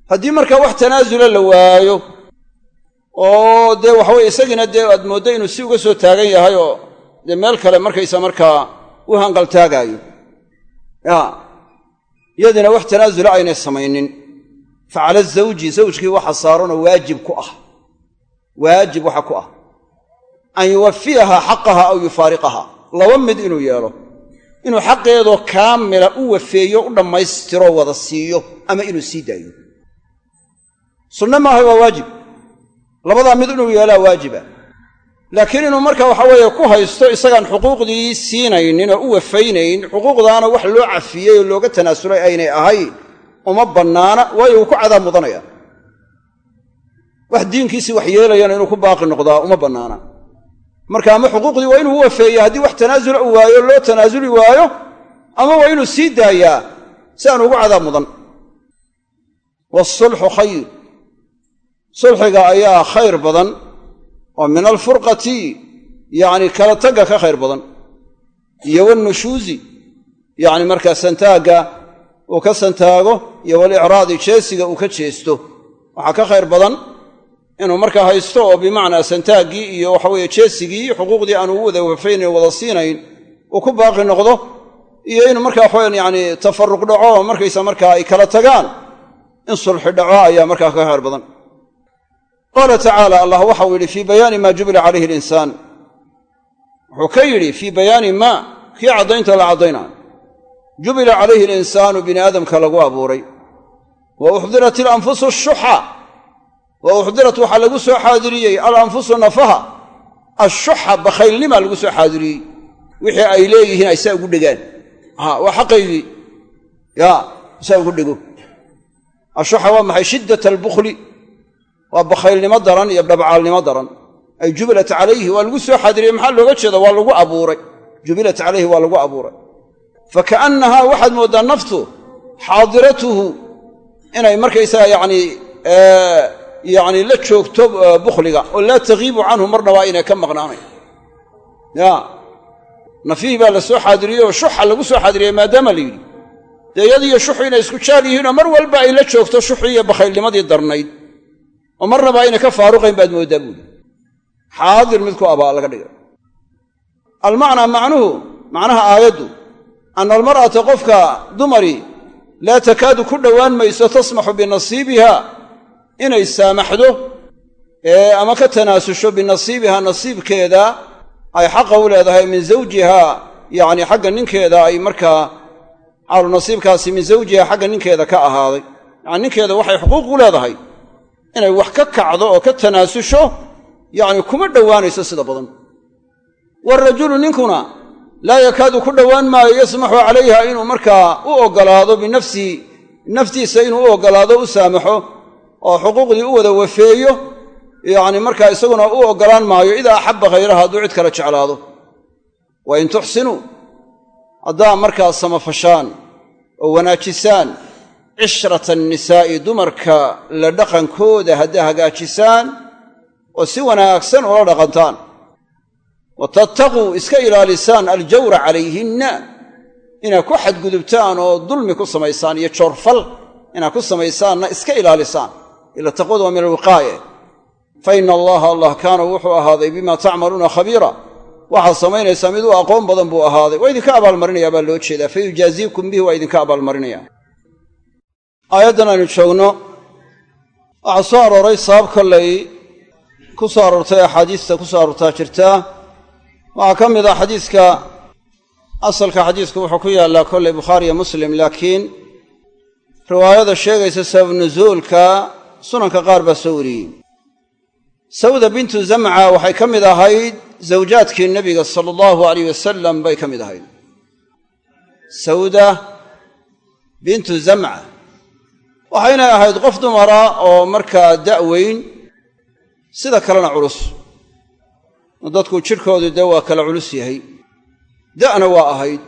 haddii markaa wax tanaasula la waayo oo dee waxaweye isagiina dee aad mooddo inuu si uga soo taagan yahay oo dee meel kale markaysa markaa u hanqaltaagaayo. Ya iyadiina wax tanaasula aynay samaynin fa cala zawji zawjkii waxa saaranoo waajib ku ah waajib waxa ku ah an yuwafiyahaa xaqaha aw yufaariqaha laba mid inuu yeelo inuu xaqeedoo kaamila u wafeeyo u dhammaystiro wada siiyo ama inuu sii daayo sunne maaha waa waajib labadaa mid inuu yeelaa waajiba laakiin inuu marka waxa weeye ku haysto isagaan xuquuqdii siinaynin oo u wafaynayn xuquuqdaana wax loo cafiyey oo looga tanaasulay aynay ahayn uma bannaana waayo uu ku cadaab mudanaya. Wax diinkiisii wax yeelayana inuu ku baaqi noqdaa uma bannaana. Marka ama xuquuqdii waa inuu wafeeya haddii wax tanaasula u waayo loo tanaasuli waayo ama waa inuu sii daayaa si aan ugu cadaab mudan. Waasulxu khayr. Sulxiga ayaa khayr badan oo min alfurqati yacni kala tagga ka khayr badan. Iyo walnushuuzi yacni markaa santaagga uu ka santaago iyo walicraadi jeesiga uu ka jeesto waxaa ka khayr badan inuu markaa haysto oo bimacnaa santaaggii iyo waxaweeye jeesigii xuquuqdii aanu u wada wafaynayn wada siinayn uu ku baaqi noqdo iyo inuu markaa waxaweyan yacni tafaruq dhaco markaysa markaa ay kala tagaan in sulxi dhaco ayaa markaa ka khayr badan. Qaala tacaala allah waxau yidhi fii bayaani maa jubila calayhi alinsaan wuxuu ka yidhi fii bayaani maa kii caddaynta la caddaynaayo jubila calayhi alinsaanu bini aadamka lagu abuuray wa uxdirat ilanfusu ashuxa wa uxdirat waxaa lagu soo xaadiriyey alanfusu nafaha. Ashuxa bakhaylnima lagu soo xaadiriyey. Wixii ay leeyihiin ay saa ugu dhegaan. Waa xaqaygii ya saa ugu dhego. Ashuxa waa maxay? Shiddat albukhli. Waa bakhaylnimo daran iyo dhabcaalnimo daran. Ay jubilat calayhi waa lagu soo xaadiriyey. Maxaa looga jeeda waa lagu abuuray. Jubilat calayhi waa lagu abuuray. Fa waxaad mooddaa naftu xaadiratuhu inay markaysaga yacni yacni la joogto bukhliga oo laa tagiibu canhu marna waa inay ka maqnaanay. Ya. Nafihii baa la soo xaadiriyey oo shuxa lagu soo xaadiriyey maadaama la yidhi dee iyadiiyo shuxu inay isku jaal yihiinoo mar walba ay la joogto shuxii iyo bakhaylnimadii darnayd oo marnaba aynay ka faaruqayn baad mooddaa buuli xaadir mid ku abaa laga dhigay. Almacnaa macnuhu macnaha aayaddu anna almar'ata qofka dumari laa takaadu ku dhowaan mayso tasmaxu binasiibiha inay saamaxdo ee ama ka tanaasusho binasiibiha nasiibkeeda ay xaqa u leedahay min zawjiha yacni xagga ninkeeda ay markaa caalu nasiibkaasi min zawjiha xagga ninkeeda ka ahaaday. Yacni ninkeeda waxay xuquuq u leedahay inay wax ka kacdo oo ka tanaasusho yacni kuma dhowaanayso sida badan. Waarajulu ninkuna laa yakaadu ku dhowaan maayo yasmaxu calayha inuu markaa u oggolaado binafsihi naftiisa inuu u oggolaado u saamaxo oo xuquuqdii u wada wafeeyo yacni markaa isaguna u oggolaan maayo idaa axabba khayraha hadduu cid kale jeclaado. Wa in tuxsinuu haddaa markaa samafashaan oo wanaajisaan cishrata annisaa'i dumarka la dhaqankooda haddaa hagaajisaan oo si wanaagsan ula dhaqantaan wa tattaquu iska ilaalisaan aljawra calayhinna. Inaad ku xadgudubtaan oo dulmi ku samaysaan iyo joorfal inaad ku samaysaanna iska ilaalisaan. Ila taqwadu waa min alwiqaaye fa ina allaha allah kaana wuxuu ahaaday bima tacmaluuna khabiira. Waxaad samaynaysaa mid u aqoon badan buu ahaaday. Waa idinka abaalmarinayaa baa loo jeedaa. Fa yujaaziikum bihi waa idinka abaalmarinaya aayaddan aynu joogno. Waxaa soo arooray sabab kollay ku soo ku soo aroortaa jirtaa waxaa ka mid ah xadiiska asalka xadiisku wuxuu ku yaallaa kollay bukhaari iyo muslim laakiin riwaayada sheegaysa sabab nusuulka sunanka qaar baa soo wariyey. Sawda bintu zamca waxay ka mid ahayd zawjaadkii nebiga sala allahu alayh wasalam bay ka mid ahayd. Sawda bintu zamca waxaynay ahayd qof dumara oo markaa da'weyn sida kalena culus dadku jidhkoodu dee waa kala culus yahay. Da'na waa ahayd.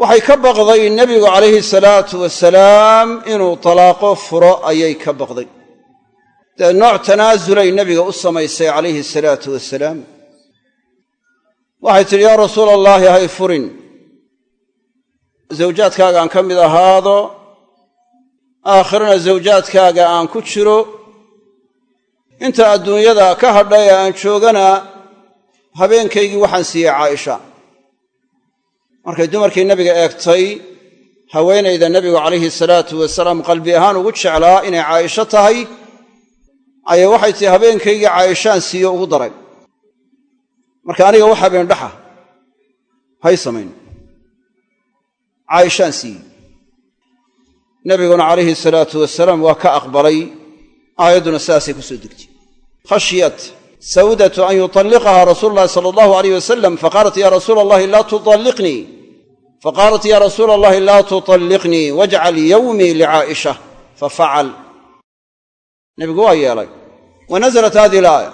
Waxay ka baqday nebigu calayhi salaatu wasalaam inuu talaaqo furo ayay ka baqday. Dee nooc tanaasulay nebiga u samaysay calayhi salaatu wasalaam waxay tidhi yaa rasuula allaahi hay furin. Zawjaadkaaga aan ka mid ahaado aakhirana zawjaadkaaga aan ku jiro inta adduunyada ka hadhay ee aan joogana habeenkaygii waxaan siiyey caaisha. Markay dumarkii nebiga eegtay haweenayda nebigu calayhi salaatu wasalaam qalbi ahaan ugu jeclaa inay caaisho tahay ayaa waxay tihi habeenkaygii caaishaan siiyo ugu daray. Marka aniga wax habeen dhaxa hay samayn. Caaishaan siiyey. Nebiguna calayhi salaatu wasalaam waa ka aqbalay aayadduna sidaasay ku soo degtay khashyat sawdatu an yutalliqaha rasuulu llahi sala allahu alayh wasalam faqaalat ya rasuula allahi laa tutalliqnii faqaalat ya rasuula allahi laa tutalliqnii wajcal yowmii licaa'isha fafacal nebigu waa yeelay. Wa nasalat hadihi alaaya.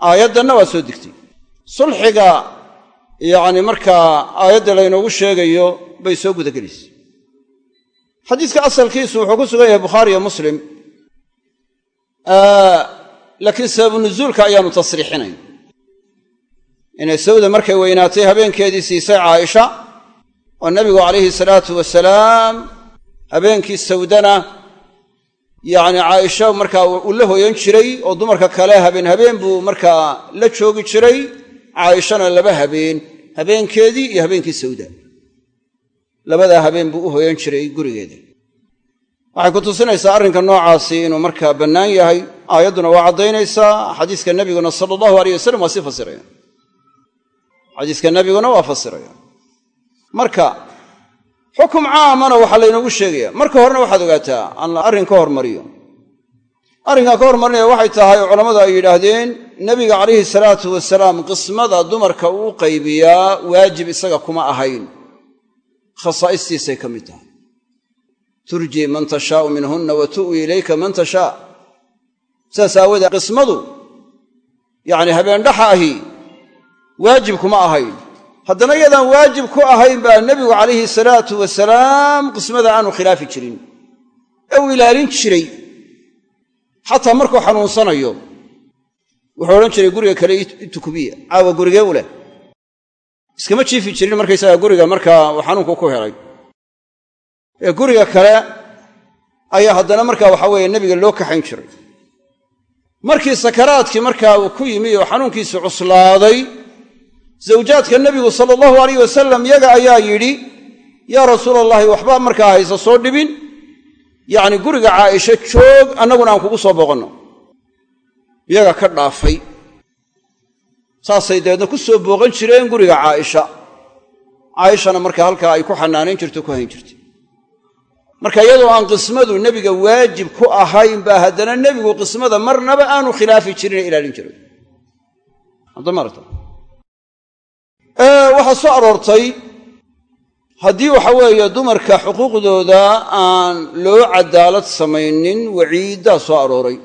Aayaddanna waa soo degtay sulxiga yacni markaa aayadda laynoogu sheegayo bay soo gudagelaysa xadiiska asalkiisu wuxuu ku sugan yahay bukhaari muslim laakiin sababu nuzuulka ayaanu tasriixinayn. Inay sawda markay weynaatay habeenkeedii siisay caaisha oo nebigu calayhi salaatu wasalaam habeenkii sawdana yacni caaisha markaa uu la hoyan jiray oo dumarka kale habeen habeen buu markaa la joogi jiray caaishana laba habeen habeenkeedii iyo habeenkii sawda labadaa habeen buu u hoyan jiray gurigeeda waxay ku tusinaysaa arrinka noocaasi inuu markaa bannaan yahay. Aayadduna waa caddaynaysaa. Xadiiska nebiguna sala allahu aleyh wasalam waa sii fasiraya. Xadiiska nebiguna waa fasiraya. Marka xukum caamana waxaa laynoogu sheegaya marka horena waxaad ogaataa aan arrin ka hormariyo. Arrinkan ka hormarinaya waxay tahay oo ay yidhaahdeen nebiga calayhi salaatu wasalaam qismada dumarka uu qaybiyaa waajib isaga kuma ahayn. Khasaa'istiisay ka mid tahay turji man tashaau minhunna wa tu'wi ilayka man tashaa sidaas aawoodee qismadu yacni habeendhaxa ahi waajib kuma ahayn. Haddana iyadaan waajib ku ahayn baa nebigu calayhi salaatu wasalaam qismada aanu khilaafi jirin ee uu ilaalin jiray. Xataa markuu xanuunsanayo wuxuu odhan jiray guriga kale itukubiya caawa gurigee u leh. Iskama jiifi jirin markaysagaa guriga markaa uu xanuunku ku helay ee guriga kale ayaa haddana markaa waxa weeye nebiga loo kaxayn jiray. Markii sakaraadkii markaa uu ku yimi oo xanuunkiisu cuslaaday zawjaadka nebigu sala allahu alayh wasalam yaga ayaa yidhi yaa rasuula allahi waxba markaa haysa soo dhibin. Yacni guriga caaisha joog annaguna aan kugu soo booqanno. Iyaga ka dhaafay. Saasay dabeedna ku soo booqan jireen guriga caaisha. Caaishana marka halkaa ay ku xanaanayn jirto ku hayn jirtay marka iyadoo aan qismadu nebiga waajib ku ahayn baa haddana nebigu qismada marnaba aanu khilaafi jirin ee ilaalin jiray waxaa soo aroortay haddii waxa weeye dumarka xuquuqdooda aan loo cadaalad samaynin waciiddaa soo arooray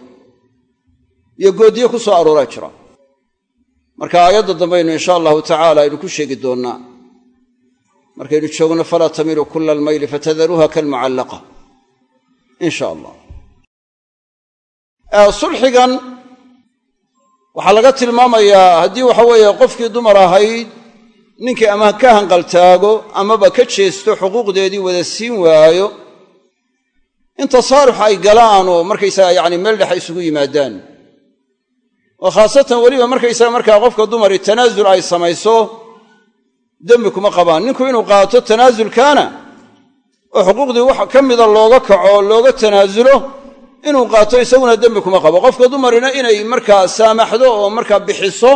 iyo goodiyo ku soo arooraa jira. Marka aayadda dambaynu insha allahu tacaala aynu ku sheegi doonnaa markaynu joogno falaa tamilu kula almayli fatadaruuha kalmucallaqa. In sha allah sulxigan waxaa laga tilmaamayaa haddii waxa weeye qofkii dumar ahayd ninkii ama ka hanqaltaago amaba ka jeesto xuquuqdeedii wada siin waayo in tasaarux ay galaan oo markaysaga yacni meel dhexe isugu yimaadaan. Oo khaasatan weliba markaysaga markaa qofka dumari tanaasul ay samayso dembi kuma qabaan. Ninku inuu qaato tanaasulkaana oo xuquuqdii wax ka mida looga kaco looga tanaasulo inuu qaato isaguna dembi kuma qabo. Qofka dumarina inay markaa saamaxdo oo markaa bixiso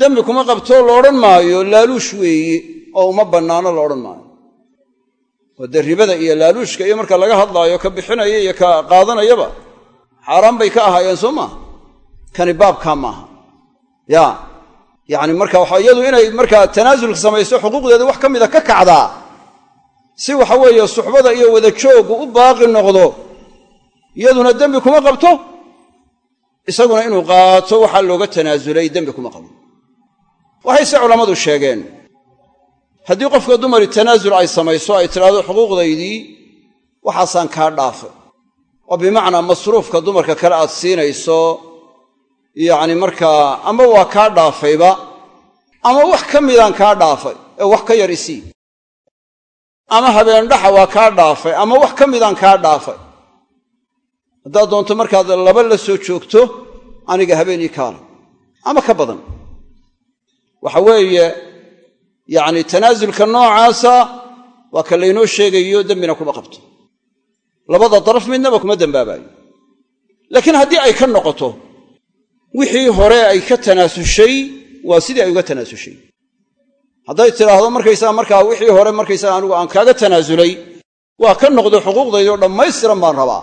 dembi kuma qabto la odhan maayo laaluush weeye oo uma bannaano la odhan maayo. Oo ribada iyo laaluushka iyo marka laga hadlaayo ka bixinaya iyo ka qaadanayaba xaaraan bay ka ahaayeen soo maaha kani baabkaa maaha. Ya yacni marka waxa iyadu inay markaa tanaasulka samayso xuquuqdeeda wax ka mida ka kacdaa. Si waxa weeye suxbada iyo wada jooggu u baaqi noqdo iyaduna dembi kuma qabto? Isaguna inuu qaato waxaa looga tanaasulay dembi kuma qabo waxayse culammadu sheegeen. Haddii qofka dumari tanaasul ay samayso ay tidhaahdo xuquuqdaydii waxaasaan kaa dhaafay. Oo bimacnaa masruufka dumarka kale aad siinayso yacni markaa ama waa kaa dhaafayba ama wax ka midaan kaa dhaafay ee wax ka yar isii ama habeendhaxa waa kaa dhaafay ama wax ka midaan kaa dhaafay. Haddaad doonto markaad laba la soo joogto aniga habeenii kaale ama ka badan. Waxa weeye yacni tanaasulka noocaasa waa ka laynoo sheegayo dembina kuma qabto. Labada daraf midnaba kuma dembaabayo laakiin haddii ay ka noqoto wixii hore ay ka tanaasushay waa sidii ay uga tanaasushay hadday tidhaahdo markaysaga markaa wixii hore markaysaga anigu aan kaaga tanaasulay waa ka noqdo xuquuqdaydoo dhammaystiran baan rabaa.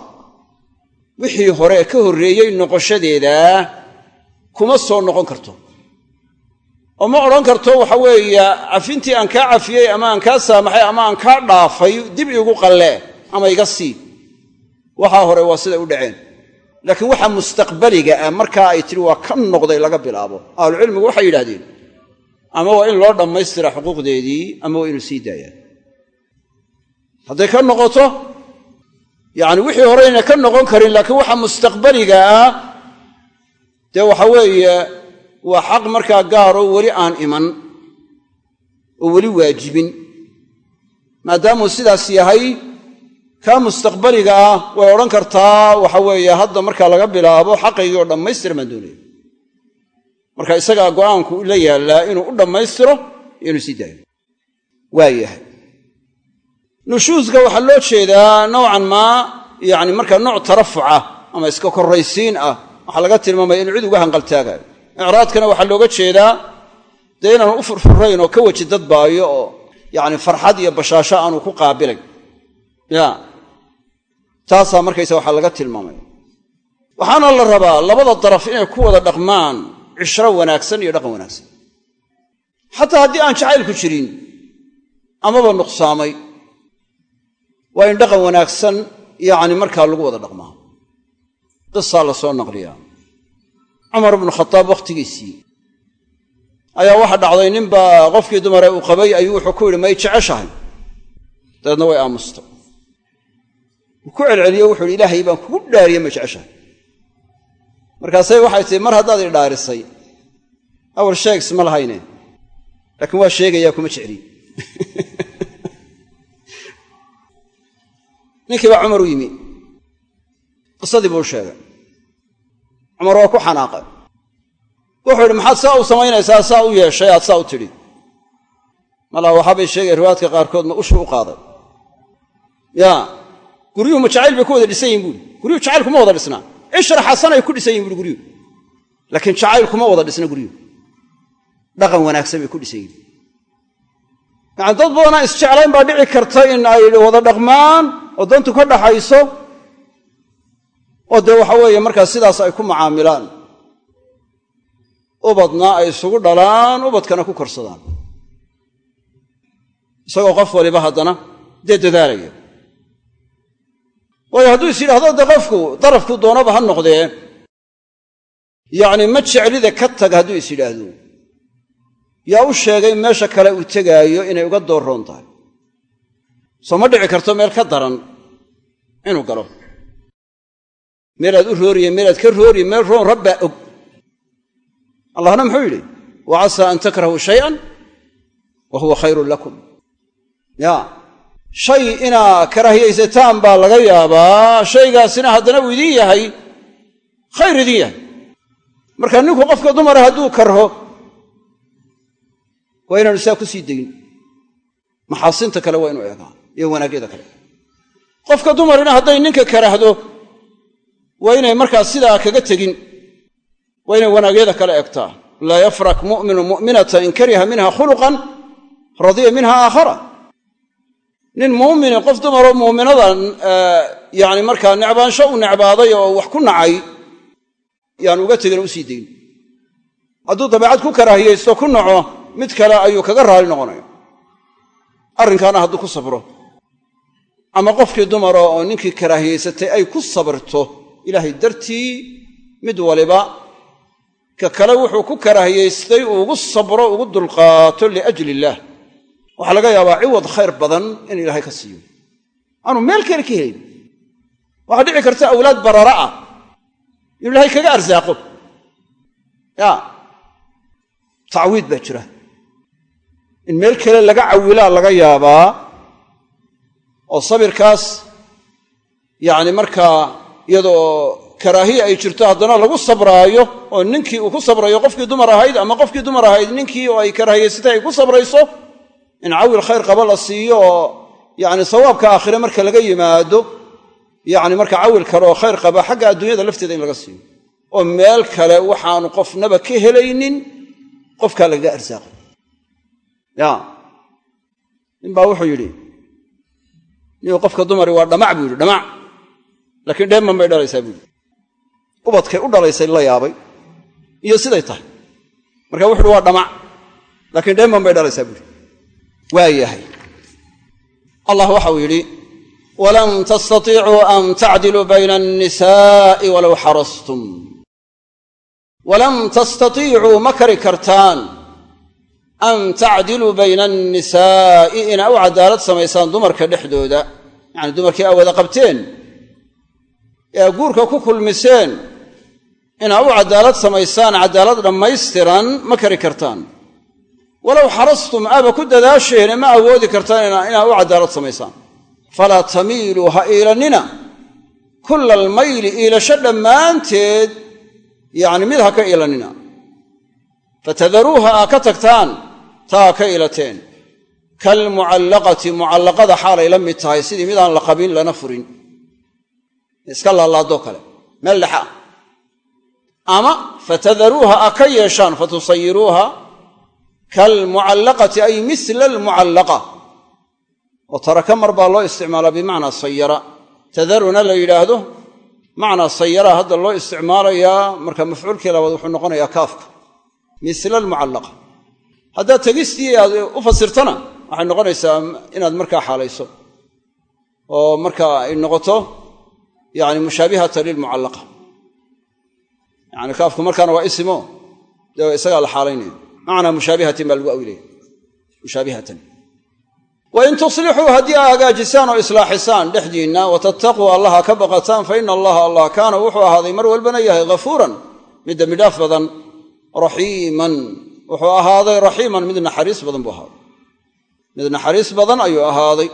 Wixii hore ka horreeyey noqoshadeeda kuma soo noqon karto. Oo ma odhan karto waxa weeye cafintii aan kaa cafiyey ama aan kaa saamaxay ama aan kaa dhaafay dib iigu qalle ama iga sii. Waxaa hore waa siday u dhaceen laakiin waxa mustaqbaliga ah markaa ay tidhi waa ka noqday laga bilaabo. Ahlucilmigu waxay yidhahdeen ama waa in loo dhammaystira xuquuqdeedii ama waa inuu sii daayaa? Hadday ka noqoto yacni wixii horeyna ka noqon karin laakiin waxa mustaqbaliga ah dee waxa weeye waa xaq markaa gaaroo weli aan iman oo weli waajibin. Maadaamuu sidaas yahay kaa mustaqbaliga ah way odhan kartaa waxa weeye hadda markaa laga bilaabo xaqaygii oo dhammaystira baan doonaya marka isagaa go'aanku la yaallaa inuu u dhammaystiro iyo inuu sii daayo. Waa nushuuska waxaa loo jeedaa nowcan maa yacni markaa nooc tarafucah ama iska korraysiin ah waxaa laga tilmaamaya inuu cid uga hanqaltaagayo icraadkana waxaa looga jeedaa dee inaanu u furfurayn oo ka weji dadbaayo oo yacni farxad iyo bashaasho aanu ku qaabilayn ya taasaa markaysa waxaa laga tilmaamaya waxaana la rabaa labada daraf inay ku wada dhaqmaan cishro wanaagsan iyo dhaqan wanaagsan. Xataa haddii aan jacaylku jirin amaba nuqsaamay. Waa in dhaqan wanaagsan yacni markaa lagu wada dhaqmaa. Qisaa la soo naqliyaa. Cumar bnu khataab wakhtigiisii ayaa waxa dhacday ninbaa qofkii dumare uu qabay ayuu wuxuu ku yidhi may jeceshahay dabeedna way aamustay ku celceliyo wuxu yidhi ilaahay baan kugu dhaariye ma jeceshahay markaasay waxay tihi mar haddaad i dhaarisay awal sheegs ma lahayne laakiin waa sheegayaa kuma jecliy ninkii baa cumar u yimi. Qisadii buu sheegay. Cumar waa ku xanaaqay. Wuxuu yidhi maxaad saa u samaynaysaa saa u yeeshay aad saa u tidhi. Malaa waxaabay sheegay riwaayadka qaarkood ma ushu u qaaday. Ya guryuhu ma jacayl bay ku wada dhisan yihiin buuri guryuhu jacayl kuma wada dhisnaa. Cishra xasanay ku dhisan yihiin buuri guryuhu laakiin jacayl kuma wada dhisna guryuhu dhaqan wanaagsan bay ku dhisan yihiin yacani dad badanaa isjeclayn baa dhici karta in ay wada dhaqmaan oo dantu ka dhaxayso oo dee waxa weeye markaa sidaas ay ku macaamilaan. Ubadna ay isugu dhalaan ubadkana ku korsadaan. Isagoo qof waliba haddana dee dadaalaya waayo hadduu is yidhaahdo dee qofku darafku doonaba ha noqdee yacni ma jeclida ka tag hadduu is yidhaahdo. Yaa u sheegay meesha kale uu tegaayo inay uga doorroon tahay. Soo ma dhici karto meel ka daran inuu galo. Meelaad u rooriye meelaad ka rooriye meel roon rabbaa og. Allahna muxuu yidhi wa casaa an takrahuu shayan wa huwa khayrun lakum. Ya shay inaa karaahiyaysataan baa laga yaabaa shaygaasina haddana uu idin yahay khayr idin yahay. Marka ninku qofka dumara hadduu karho waa inaanu saa ku sii degin. Maxaasinta kale waa inu eegaa iyo wanaagyada kale. Qofka dumarina hadday ninka karahdo waa inay markaa sidaa kaga tegin waa inay wanaagyada kale egtaa laa yafrak mu'minu mu'minata in kariha minha khuluqan radiya minha aakhara nin muumini qof dumaroo muuminada yani markaa necbaansho u necbaaday oo wax ku nacay yaan uga tegin u sii degin. Hadduu dabeecad ku karaahiyaysto ku naco mid kale ayuu kaga raali noqonaya arrinkaana hadduu ku sabro. Ama qofkii dumara oo ninkii karaahiyaysatay ay ku sabrto ilaahay dartii mid waliba ka kale wuxuu ku karaahiyaystay uu ugu sabro ugu dulqaato liajli illaah waxaa laga yaabaa ciwad khayr badan in ilaahay ka siiyo. Aanu meel kale ka helayn waxaa dhici karta awlaad barara ah. Inuu ilaahay kaga arsaaqo. Ya. Tacwiid baa jira. In meel kale laga cawilaa laga yaabaa oo sabirkaas yacni markaa iyadoo karaahiya ay jirto haddana lagu sabraayo oo ninkii uu ku sabrayo qofkii dumar ahayd ama qofkii dumar ahayd ninkii oo ay karaahiyaysatay ay ku sabrayso in cawil khayr qaba la siiyo oo yacni sawaabka aakhire marka laga yimaado yacni marka cawil kale oo khayr qaba xagga adduunyada lafteeda in laga siiyo. oo meel kale waxaanu qofnaba ka helaynin qofkaa lagaga arsaaqay. Ninbaa wuxuu yidhi niu qofka dumari waa dhamac buu yidhi dhamac. Laakiin dheeman bay dhalaysaa buu yidhi. Ubadkay u dhalaysay la yaabay iyo siday tahay. Marka wuxu uhi waa dhamac. Laakiin dheeman bay dhalaysaa buu yidhi waa yahay allah waxau yidhi walan tastatiicuu an tacdiluu bayna annisaa'i walow xarastum. Walan tastatiicuu ma kari kartaan an tacdiluu bayna annisaa'i inaa u cadaalad samaysaan dumarka dhexdooda yacani dumarkii aa wada qabteen ee aa guurka ku kulmiseen inaa u cadaalad samaysaan cadaalad dhammaystiran ma kari kartaan walow xarastum aaba ku dadaasheene ma awoodi kartaan inaa u cadaalad samaysaan. Falaa tamiiluu ha iilannina kulla almayli iilasho dhammaanteed yacni mid ha ka iilannina fatadaruuha aa ka tagtaan taa ka ilateen kalmucallaqati mucallaqada xaalay la mid tahay sidii midaan la qabin lana furin. Iska laalaadoo kale. Meel dhexa. Ah aa ka yeeshaan kalmucallaqati ay misla almucallaqa oo taraka mar baa loo isticmaalaa bimacnaa sayara tadaruna la yidhaahdo macnaa sayara hadda loo isticmaalayaa marka mafcuulkii labaad wuxuu noqonayaa kaafka misla almucallaqa haddaad tegistii aad u fasirtana waxay noqonaysaa inaad markaa xaalayso oo marka ay noqoto yani mushaabihata lilmucallaqa yani kaafku markaana waa isimo dee isagaa la xaalaynaya macnaa mushaabihatin baa lagu awilaya mushaabihatan. Wain tuslixuu haddii aa hagaajisaan oo islaaxisaan dhexdiinna watattaquu allaha ka baqataan fa ina allaha allah kaana wuxuu ahaaday mar walbana yahay ghafuuran mid dembidhaaf badan raxiiman. Wuxuu ahaaday raxiiman mid naxariis badan buu ahaaday. Mid naxariis badan ayuu ahaaday.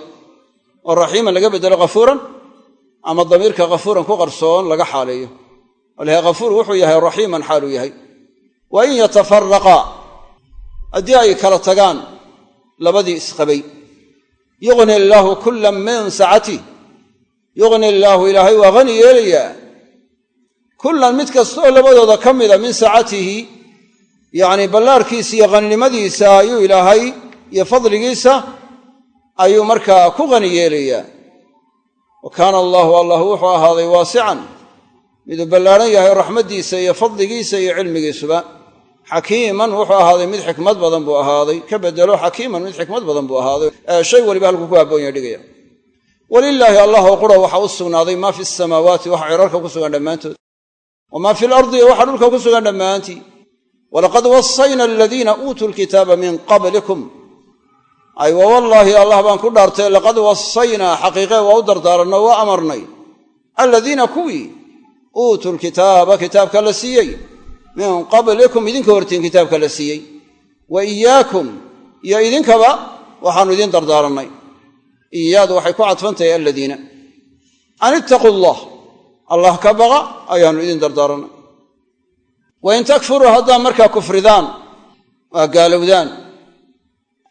Oo raxiiman laga beddelo ghafuuran ama damiirka ghafuuran ku qarsoon laga xaaleeyo. Walaha wuxuu yahay raxiiman xaaluu yahay haddii ay kala tagaan labadii isqabay. Yuqni illaahu kullan min sacatih yuqni illaahu ilaahay waa hani yeelayaa. Kullan mid kastaoo labadooda ka mida min sacatihi yacni ballaarkiisa iyo haninimadiisa ayuu ilaahay iyo fadligiisa ayuu markaa ku qani yeelayaa. Wa kaana allaahu allah wuxuu ahaaday waasican. Miduu ballaaran yahay raxmaddiisa iyo fadligiisa iyo cilmigiisuba xakiiman wuxuu ahaaday mid xikmad badan buu ahaaday ka bedelo xakiiman mid xikmad badan buu ahaaday. Shay waliba halkuu ku habboon yahay dhigaya. Walilaahi allah oo qura waxaa u sugnaaday maa fi samaawaati waxa cirarka ku sugan dhammaantood. Wamaa fi lardi waxa dhulka ku sugan dhammaantii. Walaqad wasayna aladiina uutuu lkitaaba min qablikum. Ay wa wallaahi allah baan ku dhaartay laqad wasaynaa xaqiiqee waa u dardaaranno waa amarnay. Aladiina kuwii uutuu lkitaaba kitaabka la siiyey min qablikum idinka hortiin kitaabka la siiyey. Wa iyaakum iyo idinkaba waxaannu idiin dardaarannay. Iyaadu waxay ku cadfantahay aladiina an ittaquu allah allah ka baqa ayaannu idiin dardaarannay. Wain takfuruu haddaad markaa kufridaan waa gaalowdaan.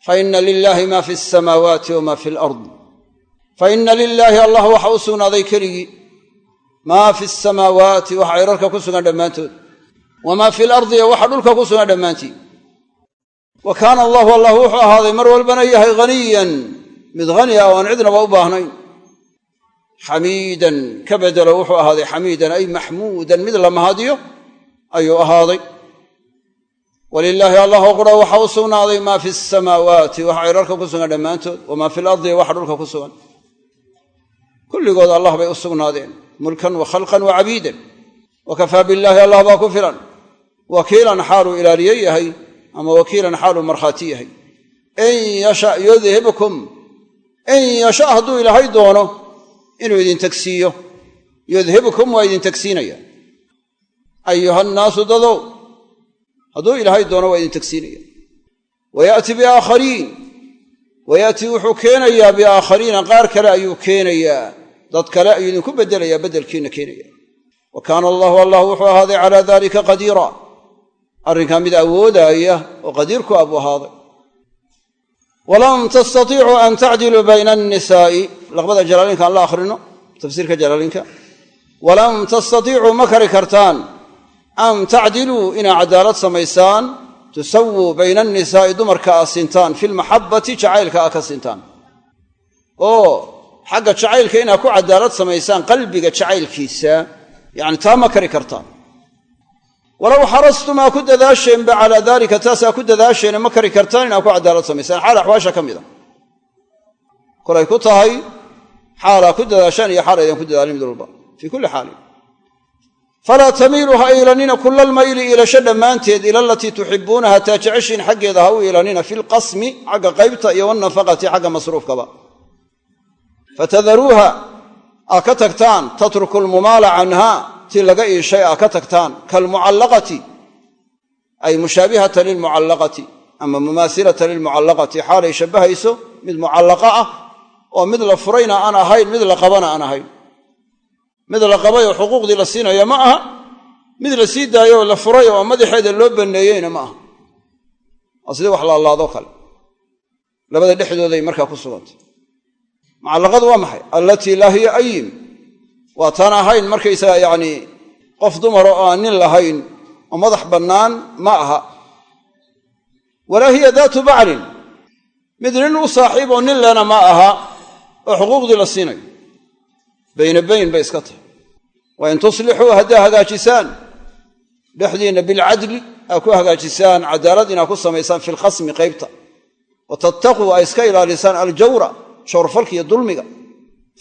Fa inna lilaahi maa fi asamaawaati wamaa fi alard fa inna lilaahi allah waxa u sugnaaday keligii. Maa fi asamaawaati waxa cirarka ku sugan dhammaantood wamaa fi lardi iyo waxa dhulka ku sugan dhammaantii wa kaana allahu allah wuxuu ahaaday mar walbana yahay haniyan mid hani ah oo aan cidnaba u baahnayn. Xamiidan ka bedelo wuxuu ahaaday xamiidan ay maxmuudan. Mid la mahadiyo ayuu ahaaday. Walilaahi allahoo qura waxa u sugnaaday maa fi samaawaati waxa cirarka ku sugan dhammaantood. Wamaa fi lardi waxa dhulka ku sugan. Kulligood allah bay u sugnaadeen mulkan wa khalqan wa baa ku filan wakiilan xaaluu ilaaliye yahay ama wakiilan xaaluu markhaati yahay. In yasha yudhibkum in yasha hadduu ilaahay doono inuu idin tagsiiyo. Yudhibkum waa idin tagsiinaya. Ayuha nnaasu dadow hadduu ilaahay doono waa idin tagsiinaya. Wa yaati biaakhariin wa yaatii wuxuu keenayaa biaakhariina qaar kale ayuu keenayaa dad kale ayuu idinku beddelayaa beddelkiina keenaya wa kaana allahu allah wuxuu ahaaday calaa dalika qadiira arrinkaa mid awoodaaya oo qadiirku abuu ahaaday. Walam tastatiicuu an tacdiluu bayna annisaa'i. Laqbada jalaalinka aan la akhrino tafsiirka jalaalinka. Walam tastatiicuu ma kari kartaan an tacdiluu inaa cadaalad samaysaan tusawuu bayna annisaa'i dumarka aa sintaan fi lmaxabbati jacaylka aa ka sintaan. Oo xagga jacaylka inaa ku cadaalad samaysaan qalbiga jacaylkiisa yacni taa ma kari kartaan walow xarastum aa ku dadaasheenba calaa daalika taasaa ku dadaasheene ma kari kartaan inaa ku cadaalad samaysaan. Xaal axwaasha ka mida kolay ku tahay xaalaa ku dadaashaan iyo xaal aydan ku dadaalin mid walba. Fii kulli xaalin falaa tamiiluu ha iilanina kula almayli iilasho dhammaanteed ila alatii tuxibuunaha taa jeceshiin xaggeeda ha u iilanina fi lqasmi xagga qaybta iyo wanafaqati xagga masruufkaba fatadaruuha aa ka tagtaan tatruku lmumaala canha tii laga iishay aa ka tagtaan kaalmucallaqati ay mushaabihatan lilmucallaqati ama mumaasilatan lilmucallaqati xaalay shabbahayso mid mucallaqa ah oo mid la furayna aan ahayn mid la qabana aan ahayn. Mid la qabayoo xuquuqdii la siinaya ma aha mid la sii daayoo la furay oo madaxeeda loo banneeyeyna ma aha. Sidii wax laalaadoo kale? Labada dhexdooday markaa ku sugantay. Mucallaqadu waa maxay? Allatii laa hiya ayim waa taan ahayn markaysaga yacnii qof dumara oo aan nin lahayn oo madax bannaan ma aha. Walaa hiya daatu baclin mid nin u saaxiib oo nin lena ma aha oo xuquuqdii la siinayo. Bayna bayn bay iska tahay. Wa in tuslixuu haddaa hagaajisaan. Dhexdiinna bilcadli aa ku hagaajisaan cadaalad inaa ku samaysaan fi lqasmi qaybta. Wa tattaquu aa iska ilaalisaan aljawra shawrfalka iyo dulmiga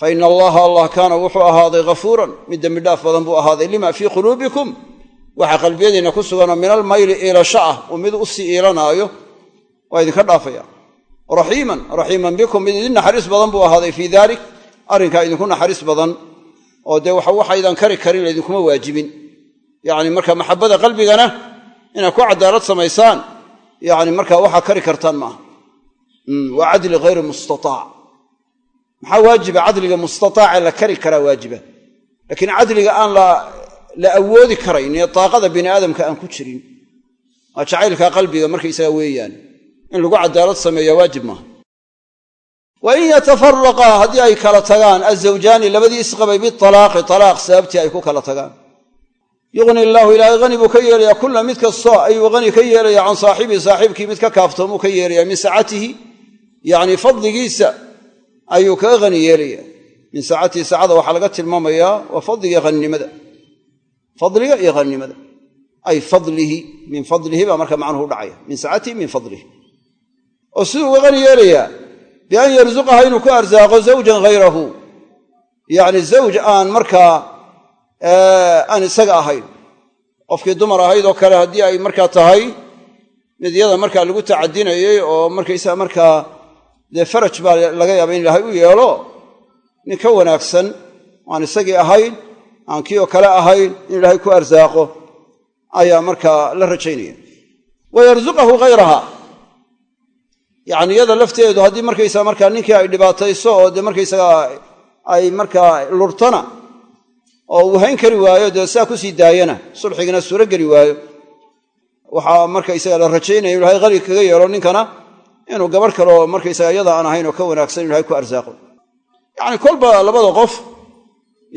fa ina allaha allah kaana wuxuu ahaaday ghafuuran. Mid dembidhaaf badan buu ahaaday. Lima fii quluubikum? Waxa qalbiyadiinna ku suganoo min almayli iilasho ah uu mid u sii iilanaayo waa idinka dhaafaya. Raxiiman raxiiman bikum mid idin naxariis badan buu ahaaday fii dalik arrinkaa idinku naxariis badan oo dee waxa waxaydan kari karin laydinkuma waajibin. Yacni marka maxabada qalbigana inaad ku cadaalad samaysaan yacni markaa waxaa kari kartaan maaha. Waa cadli maxaa waajiba cadliga mustataace la kari karaa waajiba? Laakiin cadliga aan la awoodi karayn ee daaqada bini aadamka aan ku jirin waa jacaylka qalbiga markaysaga weeyaan. In lagu cadaalad sameeya waajib maaha. Wa in yatafaraqaa haddii ay kala tagaan azawjaani labadii isqabay bitalaaqi talaaq sababtii ay ku kala tagaan. Yuqni illaahu ilaahay hani buu ka yeelayaa kulla mid kastoo ayuu hani ka yeelaya can saaxibii saaxiibkii mid ka kaaftoomuu ka yeelaya min sacatihi yacni fadligiisa ayuu kaga hani yeelaya min saacatihi saacada waxaa laga tilmaamayaa waa fadliga haninimada fadliga iyo haninimada ay fadlihi min fadlihi baa marka macnuhu u dhacaya. Min saacatihi min fadlihi. Oo siduu uga hani yeelayaa bian yarzuqaha inuu ku arsaaqo zawjan hayrahu yacni zawj aan markaa aan isaga ahayn. Qofkii dumar ahayd oo kale haddii ay markaa tahay mid yada markaa lagu tacadinayey oo markaysaa markaa dee faraj baa laga yaaba in ilaahay u yeelo. Nin ka wanaagsan aan isagii ahayn aan kii oo kale ahayn in ilaahay ku arsaaqo ayaa markaa la rajaynaya. Wa yarzuqahu hayraha yacni iyada lafteedu haddii markaysaa markaa ninkii ay dhibaatayso oo dee markaysagaa ay markaa lurtana oo uu hayn kari waayo dee saa ku sii daayana sulxigana suuro geli waayo waxaa markaysaga la rajaynaya ilahay qani kaga yeelo ninkana inuu gabarh kale oo markaysaga iyada aan ahayn oo ka wanaagsan ilahay ku arsaaqo. Yacni kolba labada qof